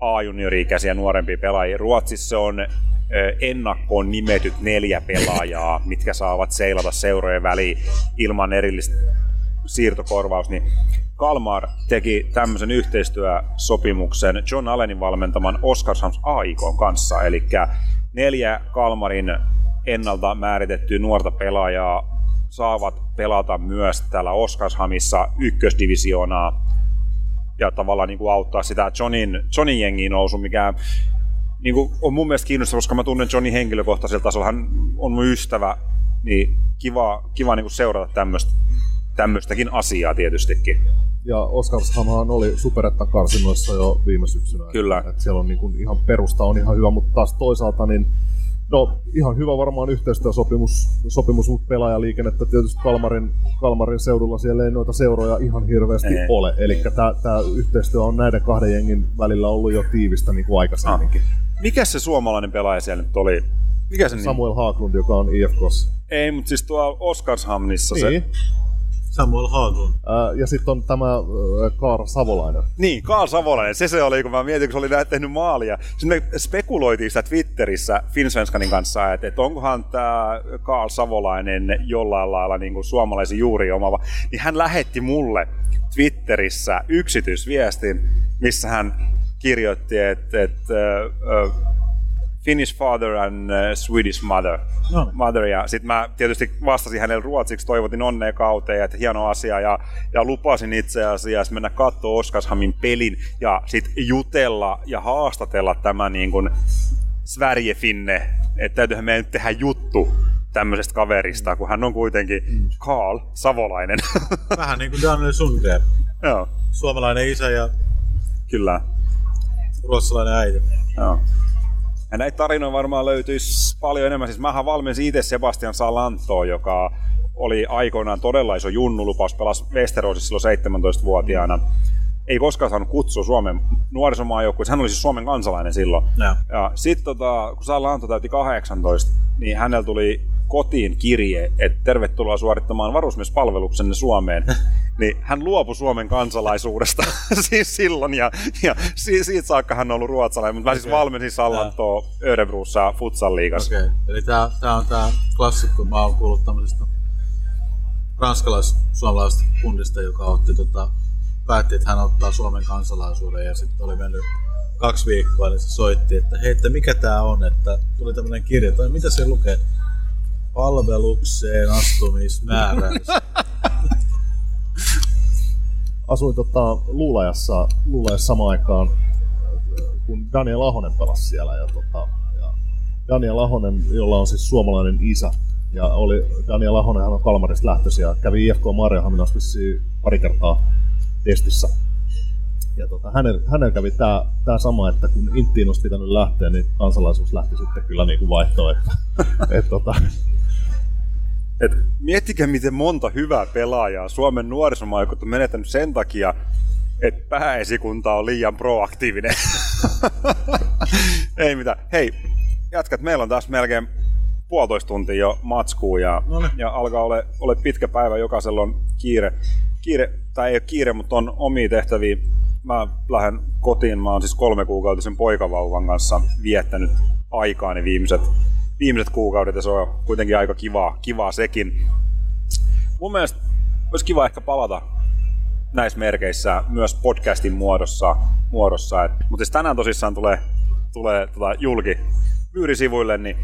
Speaker 1: A-juniori-ikäisiä nuorempia pelaajia. Ruotsissa on ennakkoon nimetyt neljä pelaajaa, mitkä saavat seilata seurojen väliin ilman erillistä siirtokorvaus, niin Kalmar teki tämmöisen yhteistyösopimuksen John Allenin valmentaman Oskarshamns AIKon kanssa, eli neljä Kalmarin ennalta määritettyä nuorta pelaajaa saavat pelata myös täällä Oskarshamissa ykkösdivisioonaa ja tavallaan niin kuin auttaa sitä Johnin, Johnin jengiin nousu, mikä niin kuin on mun mielestä kiinnostava, koska mä tunnen Johnin henkilökohtaisella tasolla, hän on mun ystävä, niin kiva, kiva niin kuin seurata tämmöistä tämmöistäkin asiaa tietystikin.
Speaker 3: Ja Oskarshamhan oli superettan karsinoissa jo viime syksynä.
Speaker 1: Kyllä.
Speaker 3: Et siellä on niin kuin ihan perusta on ihan hyvä, mutta taas toisaalta niin No ihan hyvä varmaan yhteistyösopimus, sopimus, mutta pelaajaliikennettä tietysti Kalmarin, Kalmarin seudulla siellä ei noita seuroja ihan hirveästi ei. ole. Eli tämä yhteistyö on näiden kahden jengin välillä ollut jo tiivistä niin kuin aikaisemminkin. Ah.
Speaker 1: Mikä se suomalainen pelaaja siellä nyt oli? Mikä se
Speaker 3: Samuel nimi? Haaklund, joka on IFKs.
Speaker 1: Ei, mutta siis tuolla Oskarshamnissa
Speaker 3: niin.
Speaker 1: se...
Speaker 2: Samuel Haglund.
Speaker 3: Äh, ja sitten on tämä äh, Kaar Savolainen.
Speaker 1: Niin, Kaar Savolainen. Se se oli, kun mä mietin, kun se oli tehnyt maalia. Sitten me spekuloitiin sitä Twitterissä Finsvenskanin kanssa, että, että onkohan tämä Kaar Savolainen jollain lailla niin kuin suomalaisen juuri omava. Niin hän lähetti mulle Twitterissä yksityisviestin, missä hän kirjoitti, että, että äh, Finnish father and uh, Swedish mother. No. mother ja sitten mä tietysti vastasin hänelle ruotsiksi, toivotin onnea kauteen, että hieno asia ja, ja lupasin itse asiassa mennä katsoa Oskarshamin pelin ja sitten jutella ja haastatella tämä niin kuin Sverige Finne, että täytyyhän meidän nyt tehdä juttu tämmöisestä kaverista, kun hän on kuitenkin mm. Karl Savolainen.
Speaker 2: Vähän niin kuin Daniel Sundgren.
Speaker 1: Joo.
Speaker 2: Suomalainen isä ja
Speaker 1: Kyllä.
Speaker 2: ruotsalainen äiti.
Speaker 1: Joo. Ja näitä tarinoja varmaan löytyisi paljon enemmän. Siis mähän valmensin itse Sebastian Salantoa, joka oli aikoinaan todella iso junnulupaus, pelasi Westerosissa silloin 17-vuotiaana. Ei koskaan saanut kutsua Suomen nuorisomaajoukkueeseen. Hän oli siis Suomen kansalainen silloin.
Speaker 2: Ja.
Speaker 1: Ja sitten tota, kun Salanto täytti 18, niin hänellä tuli kotiin kirje, että tervetuloa suorittamaan varusmiespalveluksenne Suomeen. niin hän luopui Suomen kansalaisuudesta siis silloin, ja, ja si- siitä saakka hän on ollut ruotsalainen, mutta mä siis
Speaker 2: Okei.
Speaker 1: valmensin Salantoa Örebrussa futsal-liigassa.
Speaker 2: Okei, eli tää, tää on tää klassikko, mä oon kuullut tämmöisestä ranskalais-suomalaisesta kundista, joka otti tota, päätti, että hän ottaa Suomen kansalaisuuden ja sitten oli mennyt kaksi viikkoa, niin se soitti, että hei, että mikä tää on, että tuli tämmönen kirja, tai mitä se lukee? Palvelukseen astumismääräys.
Speaker 3: Asuin tota, Luulajassa, Luulajassa samaan aikaan, kun Daniel Ahonen pelasi siellä. Ja, tota, ja Daniel Ahonen, jolla on siis suomalainen isä, ja oli, Daniel Ahonen, hän on Kalmarista lähtöisin ja kävi IFK Marjahaminassa vissiin pari kertaa testissä. Ja tota, hänellä, hänellä kävi tämä tää sama, että kun Inttiin olisi pitänyt lähteä, niin kansalaisuus lähti sitten kyllä niin kuin vaihtoon. Että, et, tota,
Speaker 1: Et miettikää, miten monta hyvää pelaajaa Suomen nuorisomaajoukkuet on menettänyt sen takia, että pääesikunta on liian proaktiivinen. Ei mitään. Hei, jatkat. Meillä on taas melkein puolitoista tuntia jo matskuu ja,
Speaker 2: Noniin.
Speaker 1: ja alkaa ole, ole pitkä päivä. Jokaisella on kiire, kiire, tai ei ole kiire, mutta on omia tehtäviä. Mä lähden kotiin. Mä oon siis kolme kuukautisen poikavauvan kanssa viettänyt aikaani viimeiset, viimeiset kuukaudet ja se on kuitenkin aika kivaa, kivaa sekin. Mun mielestä olisi kiva ehkä palata näissä merkeissä myös podcastin muodossa. muodossa. Et, mutta jos tänään tosissaan tulee, tulee tota julki myyrisivuille, niin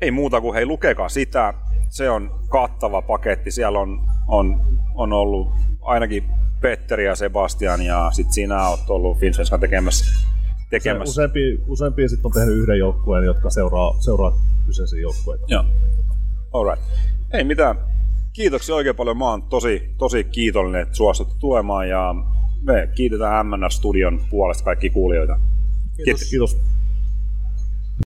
Speaker 1: ei muuta kuin hei lukekaa sitä. Se on kattava paketti. Siellä on, on, on ollut ainakin Petteri ja Sebastian ja sitten sinä olet ollut Vincenskan tekemässä. Tekemässä.
Speaker 3: useampi, useampi sitten on tehnyt yhden joukkueen, jotka seuraa, seuraa kyseisiä joukkueita.
Speaker 1: Joo. Alright. Ei mitään. Kiitoksia oikein paljon. Mä oon tosi, tosi kiitollinen, että suostutte tulemaan ja me kiitetään MNR Studion puolesta kaikki kuulijoita.
Speaker 2: Kiitos.
Speaker 3: Kiitos.